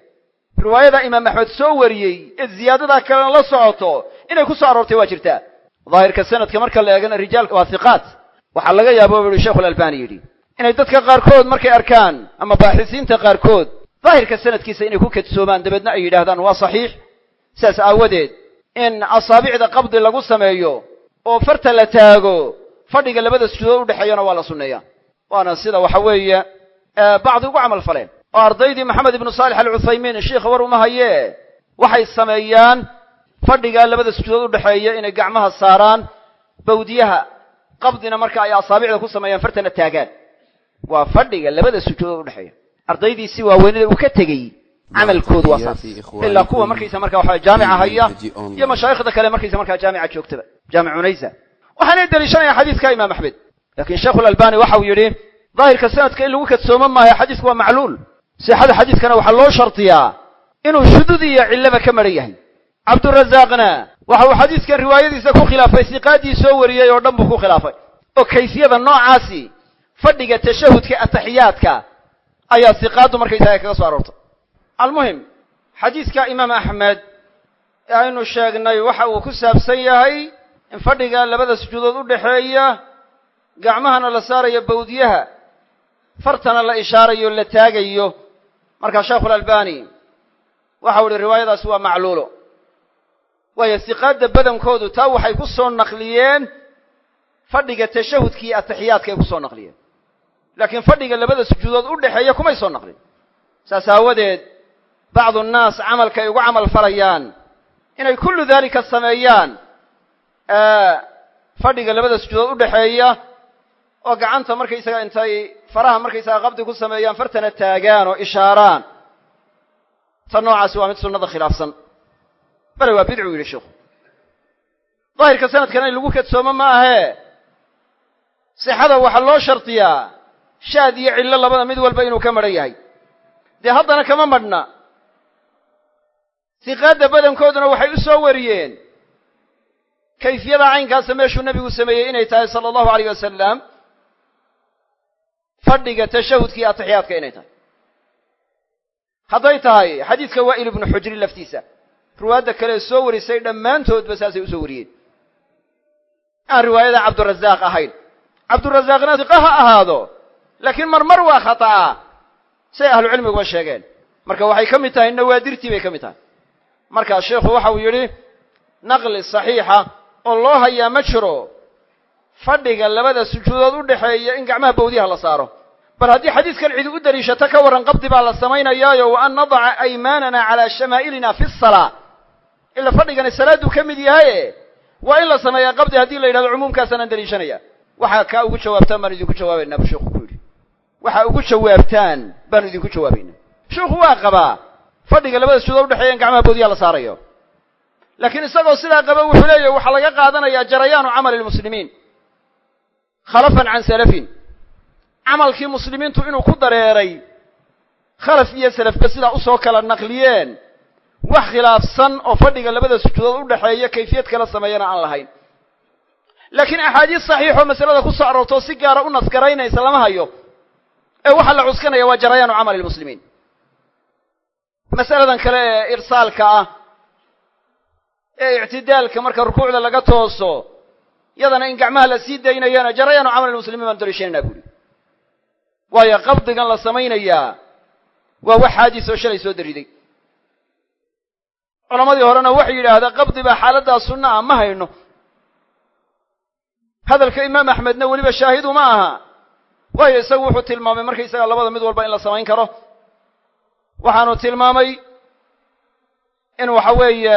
riwaayada imaam axmed soo wariyey ee ziyaadadaa kalena la socoto inay ku soo aroortay waa jirtaa. Daahirka sanadka marka la eegana rijaalka waa hiqaat waxaa laga yaaba bu yihi sheikhu alalbani yidhi inay dadka qaarkood markay arkaan ama baaxisiinta qaarkood daahirka sanadkiisa inay ku kadsoomaan dabeedna ay yidhaahdaan waa saxiix. Sidaas aawadeed in asaabicda qabdi lagu sameeyo oo farta la taago fadhiga labada sujuudood udhexeeyana waa la sunneeyaa waana sida waxa weeye bacdi ugu camal faleen. Oo ardaydii maxamed ibnu saalix alcuthaymiin sheikha war uma hayee waxay sameeyaan fadhigaa labada sujuudood udhexeeya inay gacmaha saaraan bawdiyaha qabdina marka ay asaabicda ku sameeyaan fartana taagaan. Waa fadhiga labada sujuudood udhexeeya ardaydiisi waaweynada uu ka tegey camalkoodu waa saas. Ilaa kuwa markaysa marka waxa jaamica haya iyo mashaayikhda kale markaysa markaa jaamica joogtaba. Jaamic cunaysa waxaanay deliishanayaan xadiiska imaam axmed laakiin sheikhu alalbani waxa uu yidhi daahirka sanadka in lagu kadsoomo maayo xadiisku waa macluul. Sixada xadiiskana waxaa loo shardiyaa inuu shuduud iyo cillaba ka maran yahay. Cabdurazaaqna waxa uu xadiiskan riwaayadiisa ku khilaafay siqaadii soo wariyey oo dhan buu ku khilaafay. Oo kayfiyada noocaasi fadhiga tashahudka ataxiyaadka ayaa siqaadu markaysaga kaga soo aroortay almuhim xadiiska imaam axmed ee aynu sheegnay waxa uu ku saabsan yahay in fadhiga labada sujuudood u dhexeeya gacmahana la saarayo bawdiyaha fartana la ishaarayo la taagayo. Markaa sheekhulalbani waxau ihi riwaayadaasi waa macluulo. Waayo siqaadda badankoodu taa waxay ku soo naqliyeen fadhiga tashahudka iyo ataxiyaadka ay ku soo naqliyeen. Laakiin fadhiga labada sujuudood u dhexeeya kumay soo naqlin. Saas aawadeed bacdu nnaas camalka ay ugu camal falayaan inay kullu daalika sameeyaan fadhiga labada sujuudood u dhexeeya oo gacanta markaysaga intay faraha markaysaga qabdi ku sameeyaan fartana taagaan oo ishaaraan. Ta noocaasi waa mid sunnada khilaafsan. Bale waa bidcu yidhi sheikhu. Daahirka sanadkana in lagu kadsoomo ma ahee sixada waxaa loo shardiyaa shaad iyo cillo labada mid walba inuu ka madhan yahay. Dee haddana kama madhna. Siqaadda badankooduna waxay u soo wariyeen kayfiyada caynkaasa meeshuu nebigu sameeyey inay tahay sala allahu alayh wasalam fadhiga tashahudka iyo atixiyaadka inay tahay hadday tahay xadiidka waa'il ibnu xujri laftiisa riwaayadda kale soo warisay dhammaantoodba saasay u soo wariyeen aan riwaayada cabdurazaaq ahayn cabdurazaaqna diqa ha ahaado laakiin marmar waa khata'a say ahlucilmiguba sheegeen marka waxay ka mid tahay nawaadirtii bay ka mid tahay markaa sheikhu waxa uu yidhi naqli saxiixa oo loo hayaa ma jiro fadhiga labada sujuudood u dhexeeya in gacmaha bawdiyaha la saaro. Bal haddii xadiidkan cidi u daliishato ka warran qabdi baa la samaynayaayo wa an nadaca aymaanana calaa shamaa'ilina fi salaa ila fadhigani salaadduu ka mid yahaye waa in la sameeyaa qabdi haddii la yidhahdo cumuumkaasanaan daliishanaya waxaa kaa ugu jawaabtaan baanu idinku jawaabaynaa buu sheikhu ku yidhi. Waxaa ugu jawaabtaan baanu idinku jawaabaynaa sheikhu waa qabaa fadhiga labada sujuudood udhexeeya in gacmaha bawdiyaha la saarayo laakiin isagoo sidaa qaba wuxuu leeyahy waxaa laga qaadanayaa jarayaanu camali lmuslimiin khalafan can salafin. Camalkii muslimiintu inuu ku dareeray khalaf iyo salafba sidaa u soo kala naqliyeen wax khilaafsan oo fadhiga labada sujuudood u dhexeeya kayfiyad kala sameeyana aan lahayn. Laakiin axaadiis saxiixoo masalada ku soo aroortoo si gaara u nasgaraynaysa lama hayo ee waxaa la cuskanaya waa jarayaanu camali lmuslimiin masaladan kale ee irsaalka ah ee ictidaalka marka rukuucda laga tooso yadana in gacmaha la sii daynayana jarayaanu camali muslimiin baan daliishanayna buuri waayo qabdigan la samaynayaa waa wax xaadis oo shalay soo dariday culammadii horena waxay yidhaahdaa qabdi baa xaaladdaa sunna ah ma hayno. Hadalka imaam axmedna weliba shaahidu ma aha. Waayo isagu wuxuu tilmaamay markaysaga labada mid walba in la samayn karo. Waxaanu tilmaamay in waxa weeye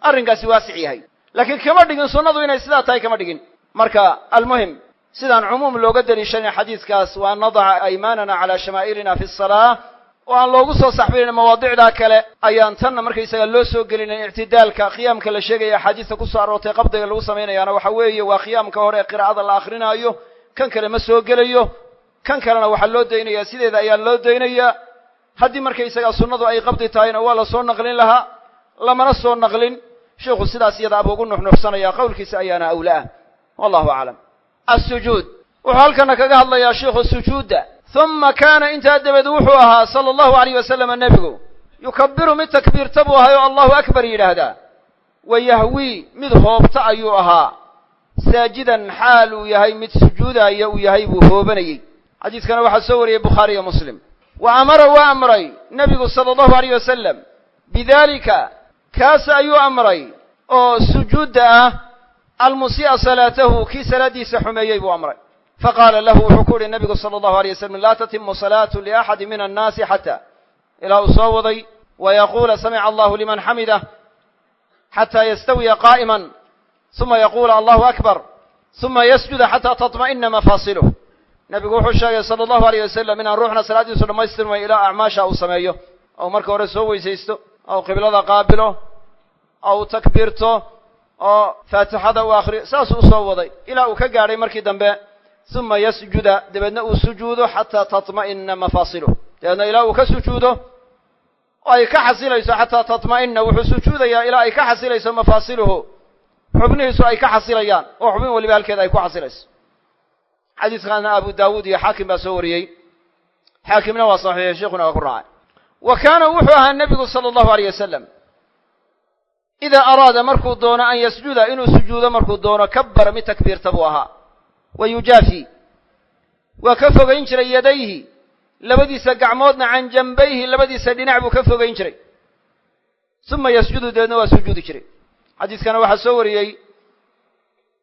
arrinkaasi waasic yahay. Laakiin kama dhigin sunnadu inay sidaa tahay kama dhigin. Marka almuhim sidaan cumuum looga daliishanin xadiiskaas waa nadaca aymaanana calaa shamaa'ilina fi salaa oo aan loogu soo saxbinin mawaadicdaa kale ayaan tanna markaysaga loo soo gelinayn ictidaalka qiyaamka la sheegaya axaadiista ku soo aroortay qabdiga lagu samaynayaana waxa weeye waa qiyaamka hore ee qiraa'ada la akrinaayo kan kale ma soo gelayo kan kalena waxaa loo daynayaa sideeda ayaa loo daynayaa. Haddii markaysaga sunnadu ay qabdi tahayna waa la soo naqlin lahaa lamana soo naqlin. Sheikhu sidaas iyada aba ugu nuxnuxsanaya qowlkiisa ayaana awla ah wallahu aclam. Assujuud. Wuxuu halkana kaga hadlayaa sheikhu sujuudda. Uma kaana intaa dabeed wuxuu ahaa sala allahu alayh wasalama nebigu. Yukabiru mid takbiirta buu ahay oo allahu akbar yidhaahdaa. Wa yahwii mid hoobta ayuu ahaa. Saajidan xaal uu yahay mid sujuudaaya uu yahay buu hoobanayey. Xadiiskana waxaa soo wariyey bukhaari iyo muslim. Wa amara waa amray nebigu sala allahu alayh wasalam bidaalika kaas ayuu amray oo sujuudda ah almusii'a salaatahu kii salaaddiisa xumeeyey buu amray. Faqaala lahu wuxuu ku uhi nabigu sala allahu alay wasalam laa tatimu salaatu liaxadi min annaasi xata ilaa uu soo waday wa yaquula samica allahu liman xamidah xataa yastawiya qaa'iman. Uma yaquula allahu akbar. Uma yasjuda xataa taطma'ina mafaasiluh. Nebigu wuxuu sheegay sala allahu alayh wasalam inaan ruuxna salaaddiisu dhammaystirmay ilaa acmaasha uu sameeyo. Ou marka hore soo weysaysto ou qiblada qaabilo ou takbiirto oo faatixada u akhriyo saasuu u soo waday ilaa uu ka gaadhay markii dambe uma yasjuda dabeedna uu sujuudo xataa taطma'ina mafaasiluh dabeedna ilaa uu ka sujuudo ay ka xasilayso xataa taطma'ina wuxuu sujuudayaa ilaa ay ka xasilayso mafaasiluhu xubnihiisu ay ka xasilayaan oo xubin waliba halkeeda ay ku xasilayso xadiiskaana abu daawuud iyo xaakim baa soo wariyey xaakimna waa saxiixay sheikhuna waa ku raacay wa kaana wuxuu ahaa nebigu sala allahu alayh wasalam idaa araada markuu doono an yasjuda inuu sujuudo markuu doono kabbara mid takbiirta buu ahaa. Wa yujaafi waa ka fogayn jiray yadayhi. Labadiisa gacmoodna can jambayhi labadiisa dhinac buu ka fogayn jiray. Uma yasjudu dabeedna waa sujuudi jiray. Xadiiskana waxaa soo wariyey.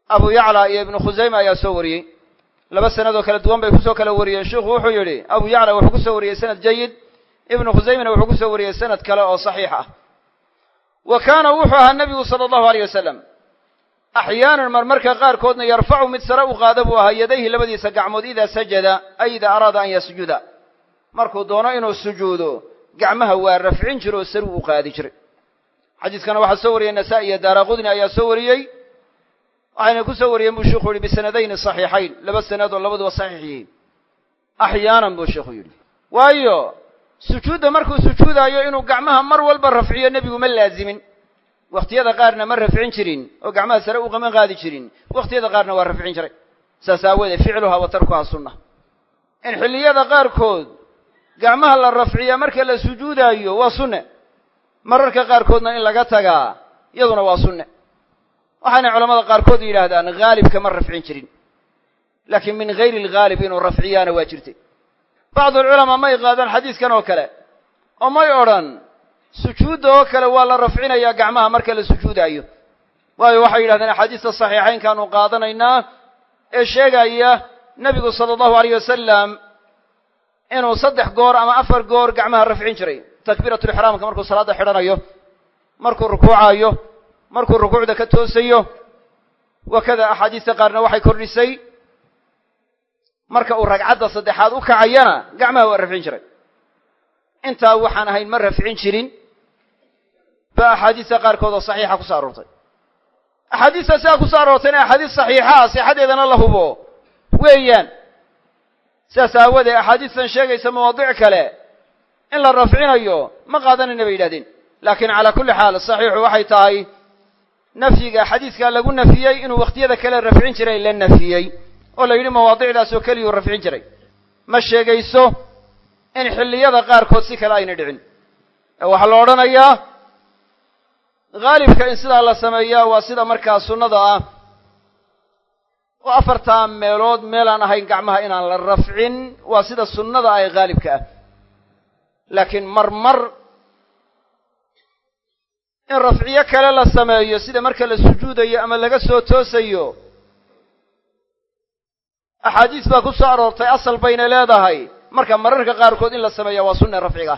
Abu yacla iyo ibnu khusayma ayaa soo wariyey. Laba sanadoo kala duwan bay ku soo kala wariyeen. Sheikhu wuxuu yidhi abu yacla wuxuu ku soo wariyey sanad jayid ibnu khusaymana wuxuu ku soo wariyey sanad kale oo saxiix ah. Wa kaana wuxuu ahaa nebigu sala allahu alayh wasalam axyaanan marmarka qaarkoodna yarfacu mid sare u qaada buu ahaa yadayhi labadiisa gacmood idaa sajada ay idaa araada an yasjuda. Markuu doono inuu sujuudo gacmaha waa rafcin jira oo sari u qaadi jiray xadiiskana waxaa soo wariyey nasaa-i iyo daara qudni ayaa soo wariyey. Waxayna ku soo wariyeen buu sheikhu yihi bisanadayni saxiixayn. Laba sanad oo labaduba saxiix axyaanan buu sheikhu yidhi. Waayo sujuudda markuu sujuudaayo inuu gacmaha mar walba rafciyo nebigu ma laazimin. Wakhtiyada qaarna ma rafcin jirin oo gacmaha sare u qaman qaadi jirin. Wakhtiyada qaarna waa rafcin jiray. Saas aawoodee ficluha wa tarkuha sunna in xilliyada qaarkood gacmaha la rafciya marka la sujuudaayo waa sunne. Mararka qaarkoodna in laga tagaa iyaduna waa sunne. Waxaanay culamada qaarkood yidhaahdaan haalibka ma rafcin jirin. Laakiin min hayri alghaalib inuu rafciyaana waa jirtay bacdu alculamaa may qaadaan xadiiskan oo kale oo may odhan sujuudda oo kale waa la rafcinayaa gacmaha marka la sujuudaayo waayo waxay yidhahdeen axaadiista saxiixaynkaanu qaadanaynaa ee sheegaya nebigu sala allahu alayh wasalam inuu saddex goor ama afar goor gacmaha rafcin jiray takbiiratulixraamka markuu salaadda xidhanayo markuu rukuucaayo markuu rukuucda ka toosayo wakada axaadiista qaarna waxay kordhisay marka uu ragcadda saddexaad u kacayana gacmaha waa rafcin jiray. Intaa waxaan ahayn ma rafcin jirin. Ba axaadiista qaarkood oo saxiixa ku so aroortay. Axaadiista sidaa ku so aroortayna axaadiis saxiixaa sixadeedana la hubo. Weeyaan sidaas aawadee axaadiistan sheegaysa mawaadic kale. In la rafcinayo ma qaadanayna bay yidhahdeen laakiin calaa kulli xaal saxiixu waxay tahay nafyiga xadiiskaa lagu nafiyey inuu wakhtiyada kale rafcin jiray la nafiyey oo la yidhi mawaadicdaas oo keliyuu rafcin jiray. Ma sheegayso in xilliyada qaarkood si kale ayna dhicin. Ee waxaa la odhanayaa haalibka in sidaa la sameeyaa waa sida markaa sunnada ah. Oo afartaa meelood meelaan ahayn gacmaha inaan la rafcin waa sida sunnada ah ee haalibka ah. Laakiin marmar in rafciyo kale la sameeyo sida marka la sujuudayo ama laga soo toosayo axaadiis baa ku soo aroortay asal bayna leedahay. Marka mararka qaarkood in la sameeya waa sunna rafciga.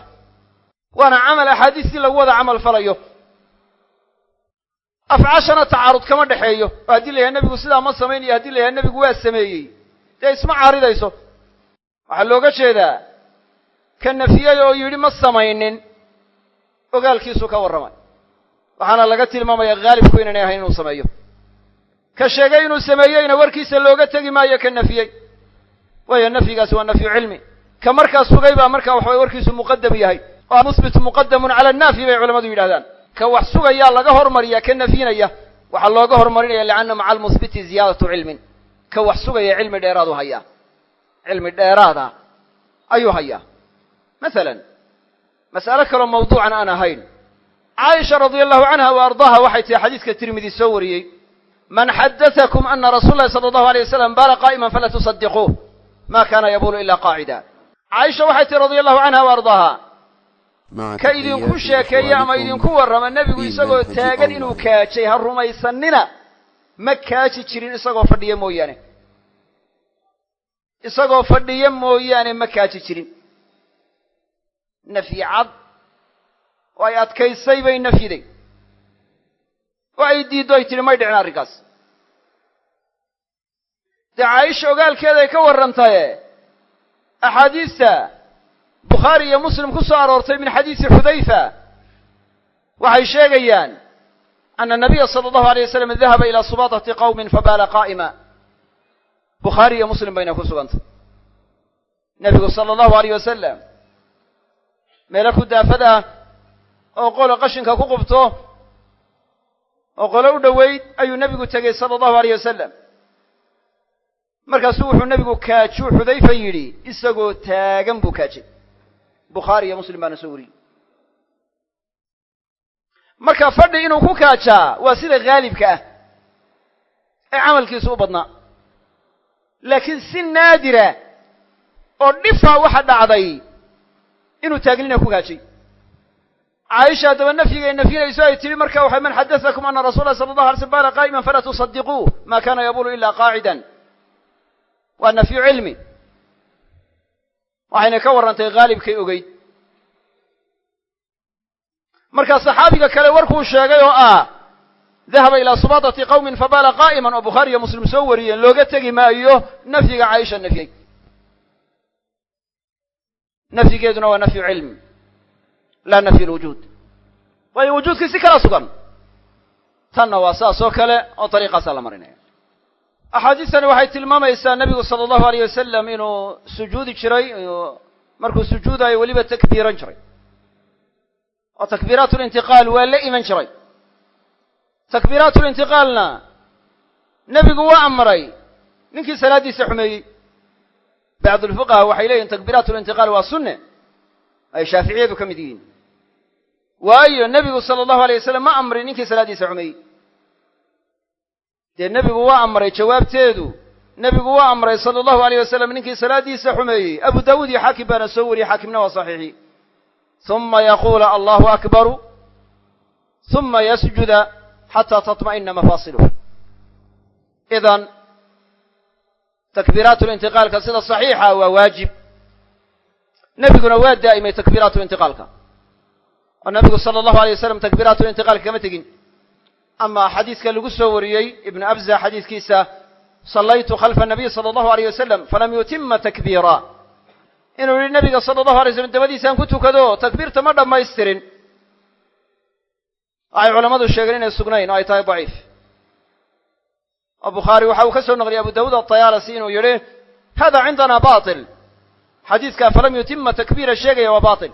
Waana camal axaadiistii lagu wada camal falayo. Afcaashana tacaarud kama dhexeeyo oo haddii la yahay nebigu sidaa ma samaynayo haddii la yahay nebigu waa sameeyey. Dee isma caaridayso. Waxaa looga jeedaa ka nafiyey oo yidhi ma samaynin ogaalkiisu ka warramay waxaana laga tilmaamaya haalibku inaanay ahayn inuu sameeyo ka sheegay inuu sameeyeyna warkiisa looga tegi maayo ka nafiyey. Waayo nafyigaasi waa nafyu cilmi. Ka markaa sugay baa markaa waxaway warkiisu muqadam yahay. Oo musbitu muqadamun cala annaafi bay culamadu yidhahdaan ka wax sugayaa laga hormariya ka nafyinaya waxaa looga hormarinaya lianna maca almusbiti ziyaadatu cilmin. Ka wax sugaya cilmi dheeraadu hayaa. Cilmi dheeraada ayuu hayaa. Masalan mas'alo kaloo mawduucan aan ahayn. Caaisha radia allahu canha wa ardaaha waxay tihi xadiiska tirmidi soo wariyey man xadatakum ana rasuula lahi sala allahu alay wasalam baala qaa'iman fala tusadiquuh ma kana yabulu ila qaacida caaisha waxay tihi radia allahu canha wa ardaaha ka idinku sheekeeya ama idinku warrama nebigu isagoo taagan inuu kaajay ha rumaysanina ma kaaji jirin isagoo fadhiya mooyaane. Isagoo fadhiya mooyaane ma kaaji jirin. Nafyi cad oo ay adkaysay bay nafyiday oo ay diiddo ay tidhi may dhicin arrinkaas. Dee caaisha ogaalkeeday ka warrantaye axaadiista bukhaari iyo muslim ku soo aroortay min xadiisi xudayfa waxay sheegayaan ana nabiya sala allahu alay wasalam dahaba ilaa subaatati qawmin fabaala qaa'ima. Bukhaari iyo muslim bayna ku sugantay nebigu sala allahu alayh wasalam meelo ku daafada oo qolo qashinka ku qubto oo qolo u dhoweyd ayuu nebigu tegey sala allahu alayh wasalam markaasuu wuxuu nebigu kaajuu xudayfa yidhi isagoo taagan buu kaajay. Bukhaari iyo muslim baana soo wariyey. Marka fadhi inuu ku kaajaa waa sida haalibka ah ee camalkiisu u badnaa. Laakiin si naadira oo dhifa waxa dhacday inuu taagnina ku kaajay caaisha haddaba nafyiga ay nafyinayso ay tihi marka waxay man xadatakum ana rasula lahi sala allahu alay slm baala qaa'iman falaa tusadiquuh ma kana yabulu ila qaacidan waa nafyu cilmi. Waxayna ka warrantay haalibkay ogeyd. Marka saxaabiga kale warkuu sheegay oo ah dahaba ilaa subaatati qawmin fabaala qaa'iman oo bukhaari iyo muslim soo wariyeen looga tegi maayo nafyiga caaisha nafyey nafyigeeduna waa nafyu cilmi laa nafyu lwujuud waayo wujuudkii si kala sugan. Tanna waa saas oo kale oo dariiqaasaa la marinaya. Axaadiistani waxay tilmaamaysaa nebigu sala allahu aleyh wasalam inuu sujuudi jiray markuu sujuudayo weliba takbiiran jiray. Oo takbiiraat lintiqaal waa la iman jiray. Takbiiraatulintiqaalna nebigu waa amray ninkii salaaddiisa xumeeyey. Bacdulfuqaha waxay leeyihiin takbiiraatulintiqaal waa sunne. Ay shaaficiyadu ka mid yihiin waayo nebigu sala allahu alay wasalam ma amrin ninkii salaaddiisa xumeeyey dee nebigu waa amray jawaabteedu. Nebigu waa amray sala allahu alayh wasalam ninkii salaaddiisa xumeeyey abu daawuud iyo xaakim baana soo wariyey xaakimna waa saxiixi. Uma yaquula allahu akbaru. Uma yasjuda xataa tatma'ina mafaasiluh idan takbiiraatulintiqaalka sida saxiixa waa waajib. Nebiguna waa daa'imay takbiiraatulintiqaalka oo nebigu sala allahu alay wasalam takbiiraatulintiqaalka kama tegin. Ama xadiiska lagu soo wariyey ibnu abza xadiiskiisa sallaytu khalfa nabiy sala allahu alayh wasalam falam yutima takbiira. Inuu yihi nabiga sala allahu alay slam dabadiisaan ku tukado takbiirta ma dhammaystirin. Waxay culammadu sheegeen inay sugnayn oo ay tahay daciif. Oo bukhaari waxa uu ka soo naqliyay abu dawuud atayaalasi inuu yidhi hada cindana batil xadiidkaa falam yutima takbiira sheegaya waa batil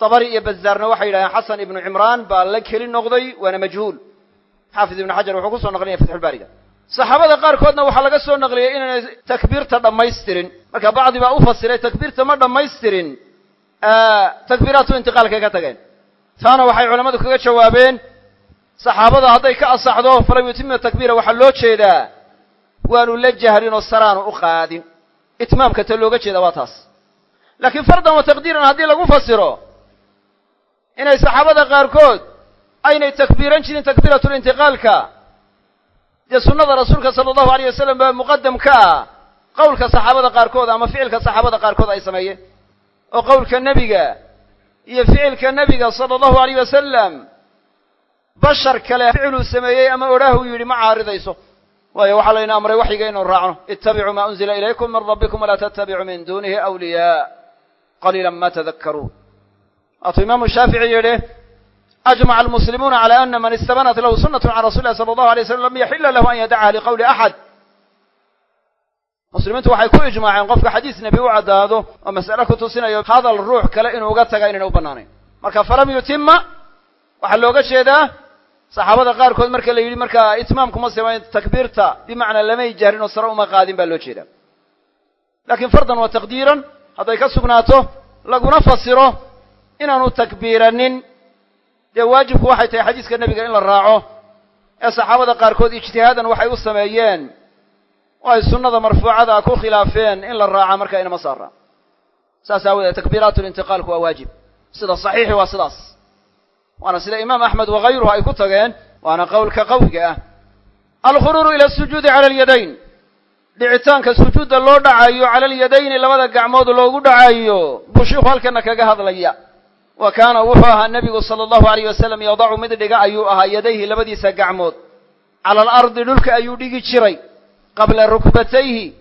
dabari iyo bazaarna waxay yidhahdeen xasan ibnu cimraan baa la keli noqday waana majhuul. Xaafid ibnu xajar wuxuu ku soo naqlinaya fatxulbaariga saxaabada qaarkoodna waxaa laga soo naqliyey inaanay takbiirta dhammaystirin. Marka bacdi baa u fasiray takbiirta ma dhammaystirin. Takbiiraatu intiqaalkay ka tageen. Taana waxay culammadu kaga jawaabeen saxaabada hadday ka asaxdo falam yutima takbiira waxaa loo jeedaa waanu la jahrin oo saraanu u qaadin. Itmaamka ta looga jeeda waa taas. Laakiin fardan wa taqdiiran haddii lagu fasiro inay saxaabada qaarkood aynay takbiiran jirin takbiiratulintiqaalka dee sunnada rasuulka sala allahu alayh wasalam baa muqadam ka ah qowlka saxaabada qaarkood ama ficilka saxaabada qaarkood ay sameeyeen. Oo qowlka nebiga iyo ficilka nebiga sala allahu alayh wasalam bashar kale ficiluu sameeyey ama odhaahuu yidhi ma caaridayso. Waayo waxaa layna amray waxyiga inuu raacno ittabicuu maa unzila ilaykum min rabbikum walaa tattabicuu min duunihi awliyaa. Qaliila ma tadakkaruun waatuu imaamu shaafici yidhi ajmaca almuslimuuna cala ana man istabanat lahu sunatu can rasuli lahi sala allahu alay slam lam yaxila lahu an yadacaha liqowli axad muslimiintu waxay ku ijmaaceen qofka xadiis nebi u caddaado oo mas'ale ku tusinayo hadal ruux kale inuu uga taga inayna u bannaanayn marka falam yutima waxaa looga jeedaa saxaabada qaarkood marka la yidhi markaa itmaamkuma samayn takbiirta bimacnaa lamay jahrin oo sare uma qaadin baa loo jeedaa laakiin fardan wa hadday ka sugnaato laguna fasiro inaanu takbiiranin. Dee waajibku waxay tahay xadiiska nebiga in la raaco. Ee saxaabada qaarkood ijtihaadan waxay u sameeyeen. Oo ay sunnada marfuucada ku khilaafeen in la raaca markaa inama saara. Saas aawoodee takbiiraatulintiqaalku waa waajib. Sida saxiixi waa sidaas. Waana sida imaam axmed wakayruhu ay ku tageen waana qowlka qawiga ah. Alkhuruuru ila asujuudi cala alyadayn dhicitaanka sujuudda loo dhacayo cala alyadayni labada gacmood loogu dhacayo. Buu shiiku halkana kaga hadlaya wa kaana wuxuu ahaa nebigu sala allahu alayh wasalam yadacu mid dhiga ayuu ahaa yadayhi labadiisa gacmood. Cala alardi dhulka ayuu dhigi jiray. Qabla rukbatayhi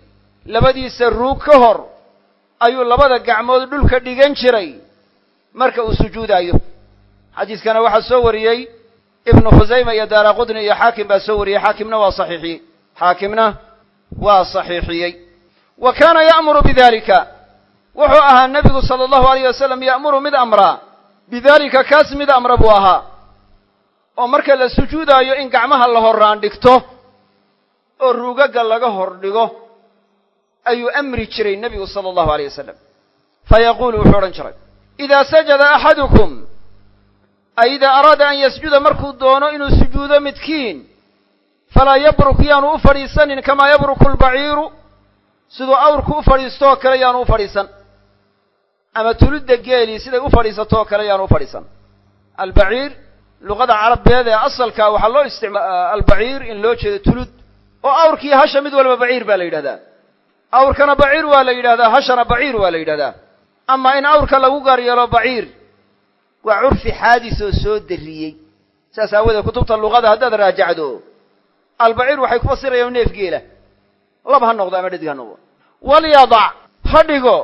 labadiisa ruug ka hor ayuu labada gacmood dhulka dhigan jiray. Marka uu sujuudaayo. Xadiiskana waxaa soo wariyey ibnu khusayma iyo daara qudni iyo xaakim baa soo wariyey. Xaakimna waa saxiixiyey xaakimna waa saxiixiyey. Wa kaana ya'muru bidalika wuxuu ahaa nebigu sala allahu alayh wasalam ya'muru mid amraa bidaalika kaas mid amra buu ahaa. oo marka la sujuudaayo in gacmaha la horraan dhigto oo ruugaga laga hor dhigo ayuu amri jiray nebigu sala allahu alayh wasalam fa yaquulu wuxuu odhan jiray idaa sajada axadukum ay idaa araada an yasjuda markuu doono inuu sujuudo midkiin falaa yabruk yaanu u fadhiisanin kamaa yabruku albaciiru siduu awrku u fadhiistoo kale yaanu u fadhiisan ama tulidda geelii siday u fadhiisatoo kale yaanu u fadhiisan. Albaciir luqada carabeed ee asalka waxaa loo isticmaa albaciir in loo jeedo tulud oo awrkiiyo hasha mid walba baciir baa la yidhahdaa. Awrkana baciir waa la yidhahdaa hashana baciir waa la yidhahdaa. Ama in awrka lagu gaar yeelo baciir waa curfi xaadis oo soo darriyey. Saas aawoodee kutubta luqada haddaad raajacdo albaciir waxay ku fasirayaan neef geela. Lab ha noqdo ama dhadig ha noqdo. Walyadac ha dhigo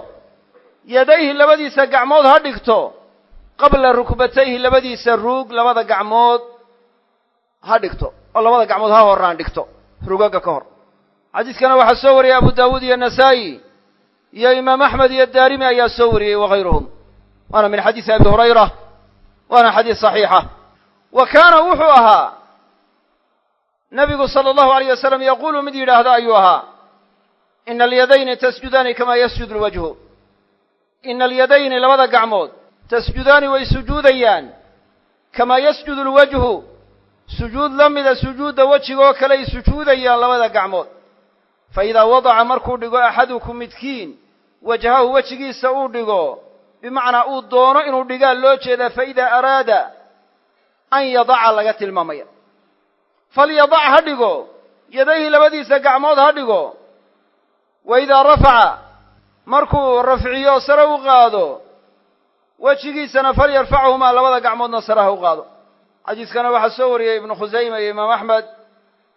yadayhi labadiisa gacmood ha dhigto qabla rukbatayhi labadiisa ruug labada gacmood ha dhigto oo labada gacmood ha horaan dhigto rugaga ka hor. Xadiiskana waxaa soo wariyey abu daawuud iyo nasaa'i iyo imaam axmed iyo daarimi ayaa soo wariyey wakayruhum waana min xadiisi abi hurayra waana xadiis saxiixa. Wa kaana wuxuu ahaa nabigu sala allahu alayh wasalam yaquulu mid yidhaahda ayuu ahaa ina alyadayni tasjudaani kamaa yasjudu lwajhu ina alyadayni labada gacmood tasjudaani way sujuudayaan kamaa yasjudu lwajhu sujuud la mida sujuudda wejigaoo kale ay sujuudayaan labada gacmood fa idaa wadaca markuu dhigo axadukum midkiin wajhahu wejigiisa uu dhigo bimacnaa uu doono inuu dhigaa loo jeedaa fa idaa araada an yadaca laga tilmaamaya falyadac ha dhigo yadayhi labadiisa gacmood ha dhigo wa idaa rafaca markuu rafciyo sare u qaado wejigiisana falyarfachumaa labada gacmoodna sare ha u qaado. Xadiiskana waxaa soo wariyey ibnu khusayma iyo imaam axmed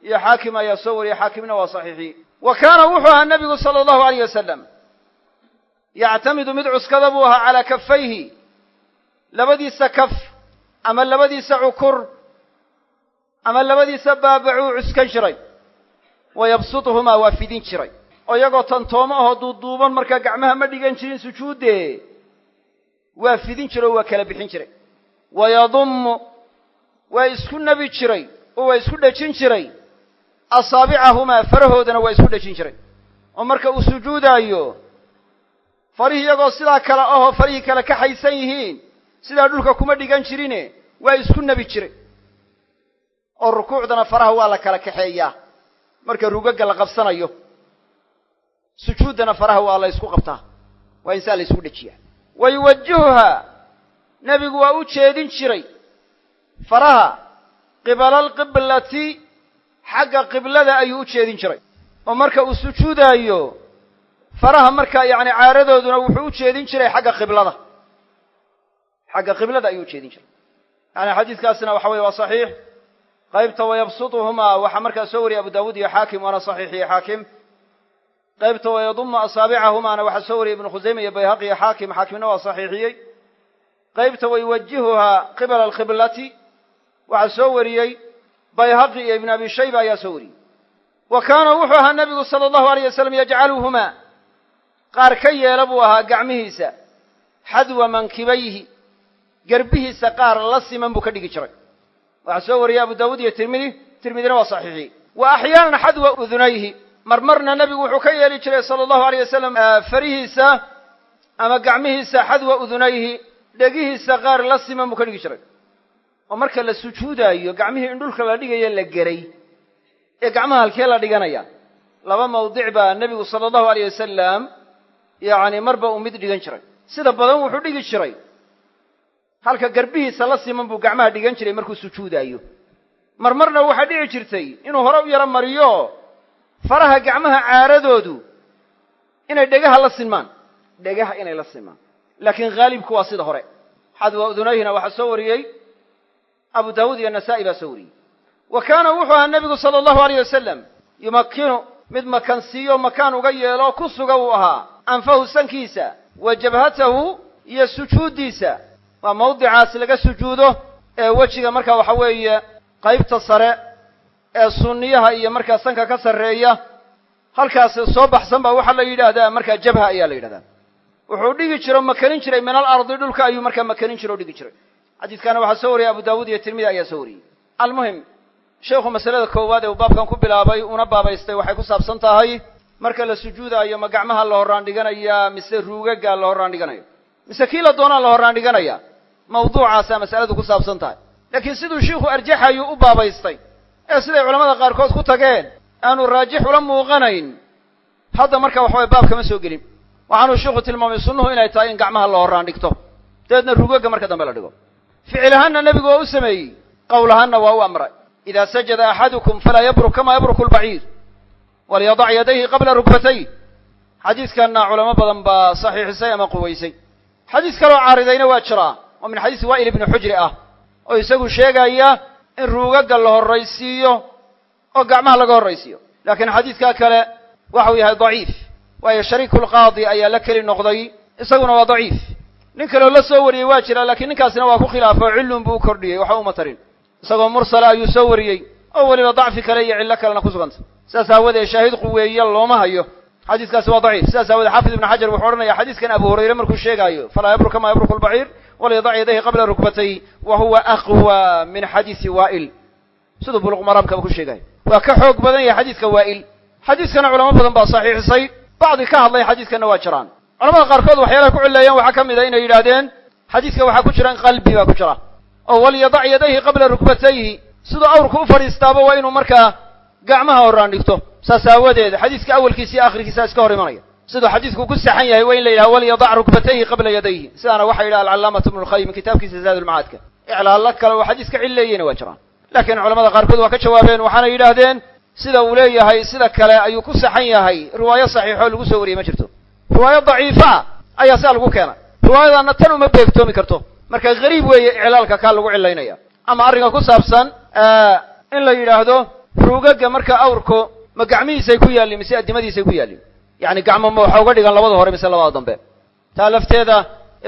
iyo xaakim ayaa soo wariyey xaakimna waa saxiixiyey wa kaana wuxuu ahaa nebigu sala allahu alayh wasalam yactamidu mid cuskada buu ahaa calaa kafayhi labadiisa kaf ama labadiisa cukur ama labadiisa baabacuu cuskan jiray. Wa yabsutuhumaa waa fidin jiray oo iyagoo tantoomo ahoo duuduuban markaa gacmaha ma dhigan jirin sujuuddee waa fidin jiray oo waa kala bixin jiray. Wa yadummu waa isku nebi jiray oo waa isku dhejin jiray. Asaabicahumaa farahoodana waa isku dhejin jiray. Oo marka uu sujuudaayo farihii iyagoo sidaa kale ahoo farihii kale ka xaysan yihiin sidaa dhulka kuma dhigan jirine waa isku nebi jiray. Oo rukuucdana faraha waa la kala kaxeeyaa. Marka rugaga la qabsanayo sujuuddana faraha waa la ysku qabtaa. Waa insaa la ysku dhejiyaa. Wa yuwajihuhaa nebigu waa u jeedin jiray. Faraha qibala alqiblati xagga qiblada ayuu u jeedin jiray. Oo marka uu sujuudaayo faraha markaa yacni caaradooduna wuxuu u jeedin jiray xagga qiblada. Xagga qiblada ayuu u jeedin jiray. Yani xadiiskaasina waxa weye waa saxiix. Qaybta wayabsutuhumaa waxaa markaa soo wariyay abu daawuud iyo xaakim waana saxiixiye xaakim qaybta wayadumu asaabicahumaana waxaa soo wariyay ibnu khusayma iyo bayhaqi iyo xaakim xaakimna waa saxiixiyey. Qaybta wayuwajihuhaa qibala alqiblati waxaa soo wariyey bayhaqi iyo ibn abi shayba ayaa soo wariyey. Wa kaana wuxuu ahaa nebigu sala allahu alayh wasalam yajcaluhumaa qaar ka yeela buu ahaa gacmihiisa xadwa mankibayhi gerbihiisa qaar la siman buu ka dhigi jiray. Waxaa soo wariyey abu daawuud iyo tirmidi tirmidina waa saxiixiyey wa axyaanan xadwa udunayhi marmarna nebigu wuxuu ka yeeli jiray sala allahu alayh wasalam farihiisa ama gacmihiisa xadwa udunayhi dhegihiisa qaar la siman buu ka dhigi jiray. Oo marka la sujuudaayo gacmihii in dhulka la dhigayo la geray ee gacmaha halkee la dhiganaya. Laba mawdic baa nebigu sala allahu alayh wasalam yacni marba uu mid dhigan jiray. Sida badan wuxuu dhigi jiray. Halka garbihiisa la siman buu gacmaha dhigan jiray markuu sujuudaayo. Marmarna waxaa dhici jirtay inuu hore u yaro mariyo faraha gacmaha caaradoodu inay dhegaha la sinmaan. Dhegaha inay la sinmaan. Laakiin haalibku waa sida hore. Xadwa udunayhina waxaa soo wariyey abu daawuud iyo nasaa'i baa soo wariyey. Wa kaana wuxuu ahaa nebigu sala allahu alayh wasalam yumakkinu mid makansiiyo makaan uga yeelo ku suga uu ahaa. Anfahu sankiisa wa jabhatahu iyo sujuuddiisa. Waa mawdicaas laga sujuudo ee wejiga marka waxa weeye qaybta sare ee sunniyaha iyo markaa sanka ka sarreeya halkaas soo baxsan baa waxaa la yidhaahdaa markaa jabha ayaa la yidhahdaa. Wuxuu dhigi jiro makanin jiray min alardi dhulka ayuu markaa makanin jiro o dhigi jiray. Xadiiskaana waxaa soo wariyay abu daawuud iyo tirmidi ayaa soo wariyey. Almuhim sheekhu masalada koowaad ee uu baabkan ku bilaabay una baabaystay waxay ku saabsan tahay marka la sujuudaayo ma gacmaha la horraan dhiganayaa mise ruugaga la horraan dhiganayo mise kii la doonaa la horraan dhiganaya mawduucaasaa masaladu ku saabsan tahay. Laakiin siduu shiikhu arjaxayuu u baabaystay ee siday culamada qaarkood ku tageen aanu raajix ula muuqanayn. Hadda marka waxaway baab kama soo gelin. Waxaanuu shiikhu tilmaamay sunnuhu inay tahay in gacmaha la horraan dhigto. Dabeedna ruugaga marka dambe la dhigo. Ficil ahaanna nebigu waa u sameeyey qowl ahaanna waa u amray. Idaa sajada axadukum falaa yabruk kama yabruku lbaciir walyadac yadayhi qabla rukbatay xadiiskanna culamo badan baa saxiixisay ama quwaysay. Xadiis kaloo caaridayna waa jiraa oo min xadiisi waa'il ibni xujri ah oo isagu sheegaya in ruugaga la horraysiiyo oo gacmaha laga horraysiiyo. Laakiin xadiidkaa kale waxau yahay daciif waayo shariikulqaadi ayaa la keli noqday isaguna waa daciif. Nin kaleo la soo wariyey waa jira laakiin ninkaasina waa ku khilaafo cillun buu u kordhiyey waxa uma tarin. Isagoo mursala ayuu soo wariyey oo weliba dacfi kale iyo cillo kalena ku suganta. Sidaas aawadee shaahid quweeye looma hayo. Xadiiskaasi waa daciif. Sidaas aawadee xaafid ibnu xajar wuxuu odhanaya xadiiskan abu hurayre markuu sheegaayo falaa yabruk kama yabruku lbaciir walyadac yadayhi qabla rukbatay wa huwa aqwa min xadiisi waa'il siduu buluq maraamkaba ku sheegaya waa ka xoog badan yahay xadiidka waa'il xadiiskana culamo badan baa saxiixisay bacdi ka hadlay xadiidkanna waa jiraan culamada qaarkood waxyaalaha ku cileeyaan waxaa ka mid a inay yidhaahdeen xadiidka waxaa ku jira in qalbi baa ku jira oo walyadac yadayhi qabla rukbatayhi siduu awrku u fadhiistaaba waa inuu markaa gacmaha horaan dhigto saas aawadeed xadiiska awalkiisa iyo akhirkiisa iska hor imanaya siduu xadiidku ku saxan yahay waa in la yidhaha walyadac rukbatayhi qabla yadayhi. Sidaana waxa yidhaha alcalaamatu ibnu lqayim kitaabkiisa zaad ulmacaadka iclaallo kale oo xadiiska cilleeyeyna waa jiraan. Laakiin culamada qaarkood waa ka jawaabeen waxaana yidhaahdeen sida uu leeyahay sida kale ayuu ku saxan yahay. Riwaayo saxiixoo lagu soo wariyey ma jirto. Riwaayo daciifa ayaa sidaa lagu keenay. Riwaayadaana tan uma beegtoomi karto. Marka gariib weeye iclaalka kaa lagu cilaynaya ama arrinka ku saabsan in la yidhaahdo ruugaga marka awrku ma gacmihiisay ku yaallin mise addimadiisay ku yaallin yacni gacmo ma waxa uga dhigan labada hore mise labada dambe. Taa lafteeda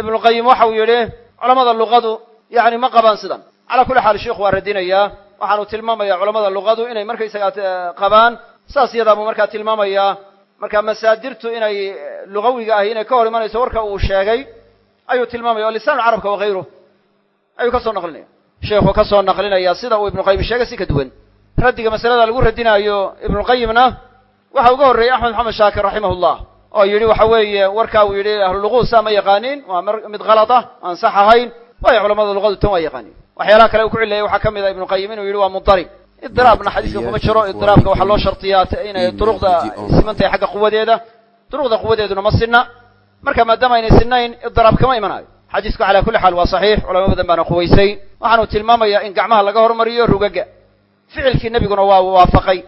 ibnuqayim waxa uu yidhi culamada luqadu yacni ma qabaan sidan. Calaa kulli xaal sheikhu waa radinayaa waxaanu tilmaamaya culamada luqadu inay markaysaga qabaan. Saas yadaa buu markaa tilmaamayaa marka masaadirtu inay lugawiga ahi inay ka hor imanayso warka uu sheegay ayuu tilmaamaya oo lisaan carabka wakayruh ayuu ka soo naqlinaya. Sheikhu ka soo naqlinaya sida uu ibnuqayim sheegay si ka duwan. Raddiga masalada lagu radinaayo ibnuqayimna waxa uga horreeyey axmed maxamed shaakir raximahullah oo yidhi waxa weeye warkaa uu yidhi ahluluquud saa ma yaqaanin waa mid kalad ah aan sax ahayn. Waayo culamada luqadu tan waa yaqaanin waxyaalaha kale uu ku cileeyay waxaa ka mid ah ibnuqayim inuu yidhi waa mudarib idiraabna xadiiska kuma jiro idiraabka waxaa loo shartiyaa inay duruqda siman tahay xagga quwadeeda duruqda quwadeeduna ma sinna. Marka maadaama aynay sinayn idiraab kama imanayo xadiisku calaa kulli xaal waa saxiix culamo badan baana quwaysay. Waxaanu tilmaamayaa in gacmaha laga hormariyo rugaga ficilkii nebiguna waa waafaqay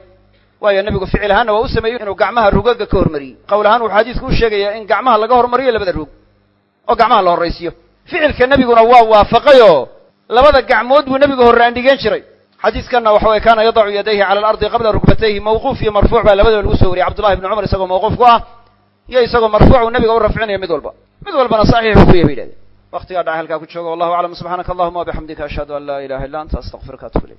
waayo nebigu ficil ahaanna waa u sameeyey inuu gacmaha rugaga ka hormariyey qowl ahaan wuxuu xadiisku u sheegayaa in gacmaha laga hormariyo labada rug oo gacmaha la horraysiyo ficilka nebiguna waa waafaqay oo labada gacmood buu nebigu horraan dhigeen jiray. Xadiiskanna waxa weye kaana yadacu yadayhi cala alardi qabla rukbatayhi mawquuf iyo marfuuc baa labadaba lagu soo wariyey. Cabdullahi ibni cumar isagoo mawquuf ku ah iyo isagoo marfuuc uu nebiga u rafcinaya mid walba. Mid walbana saxiixu ku yahy bay yidhahdeen. Waktigaa dhaca halkaa ku jooga wallahu aclam. Subxaanaka allahuma wabixamdika ashhadu an laa ilaha illa anta astaqfiruka atub ilayk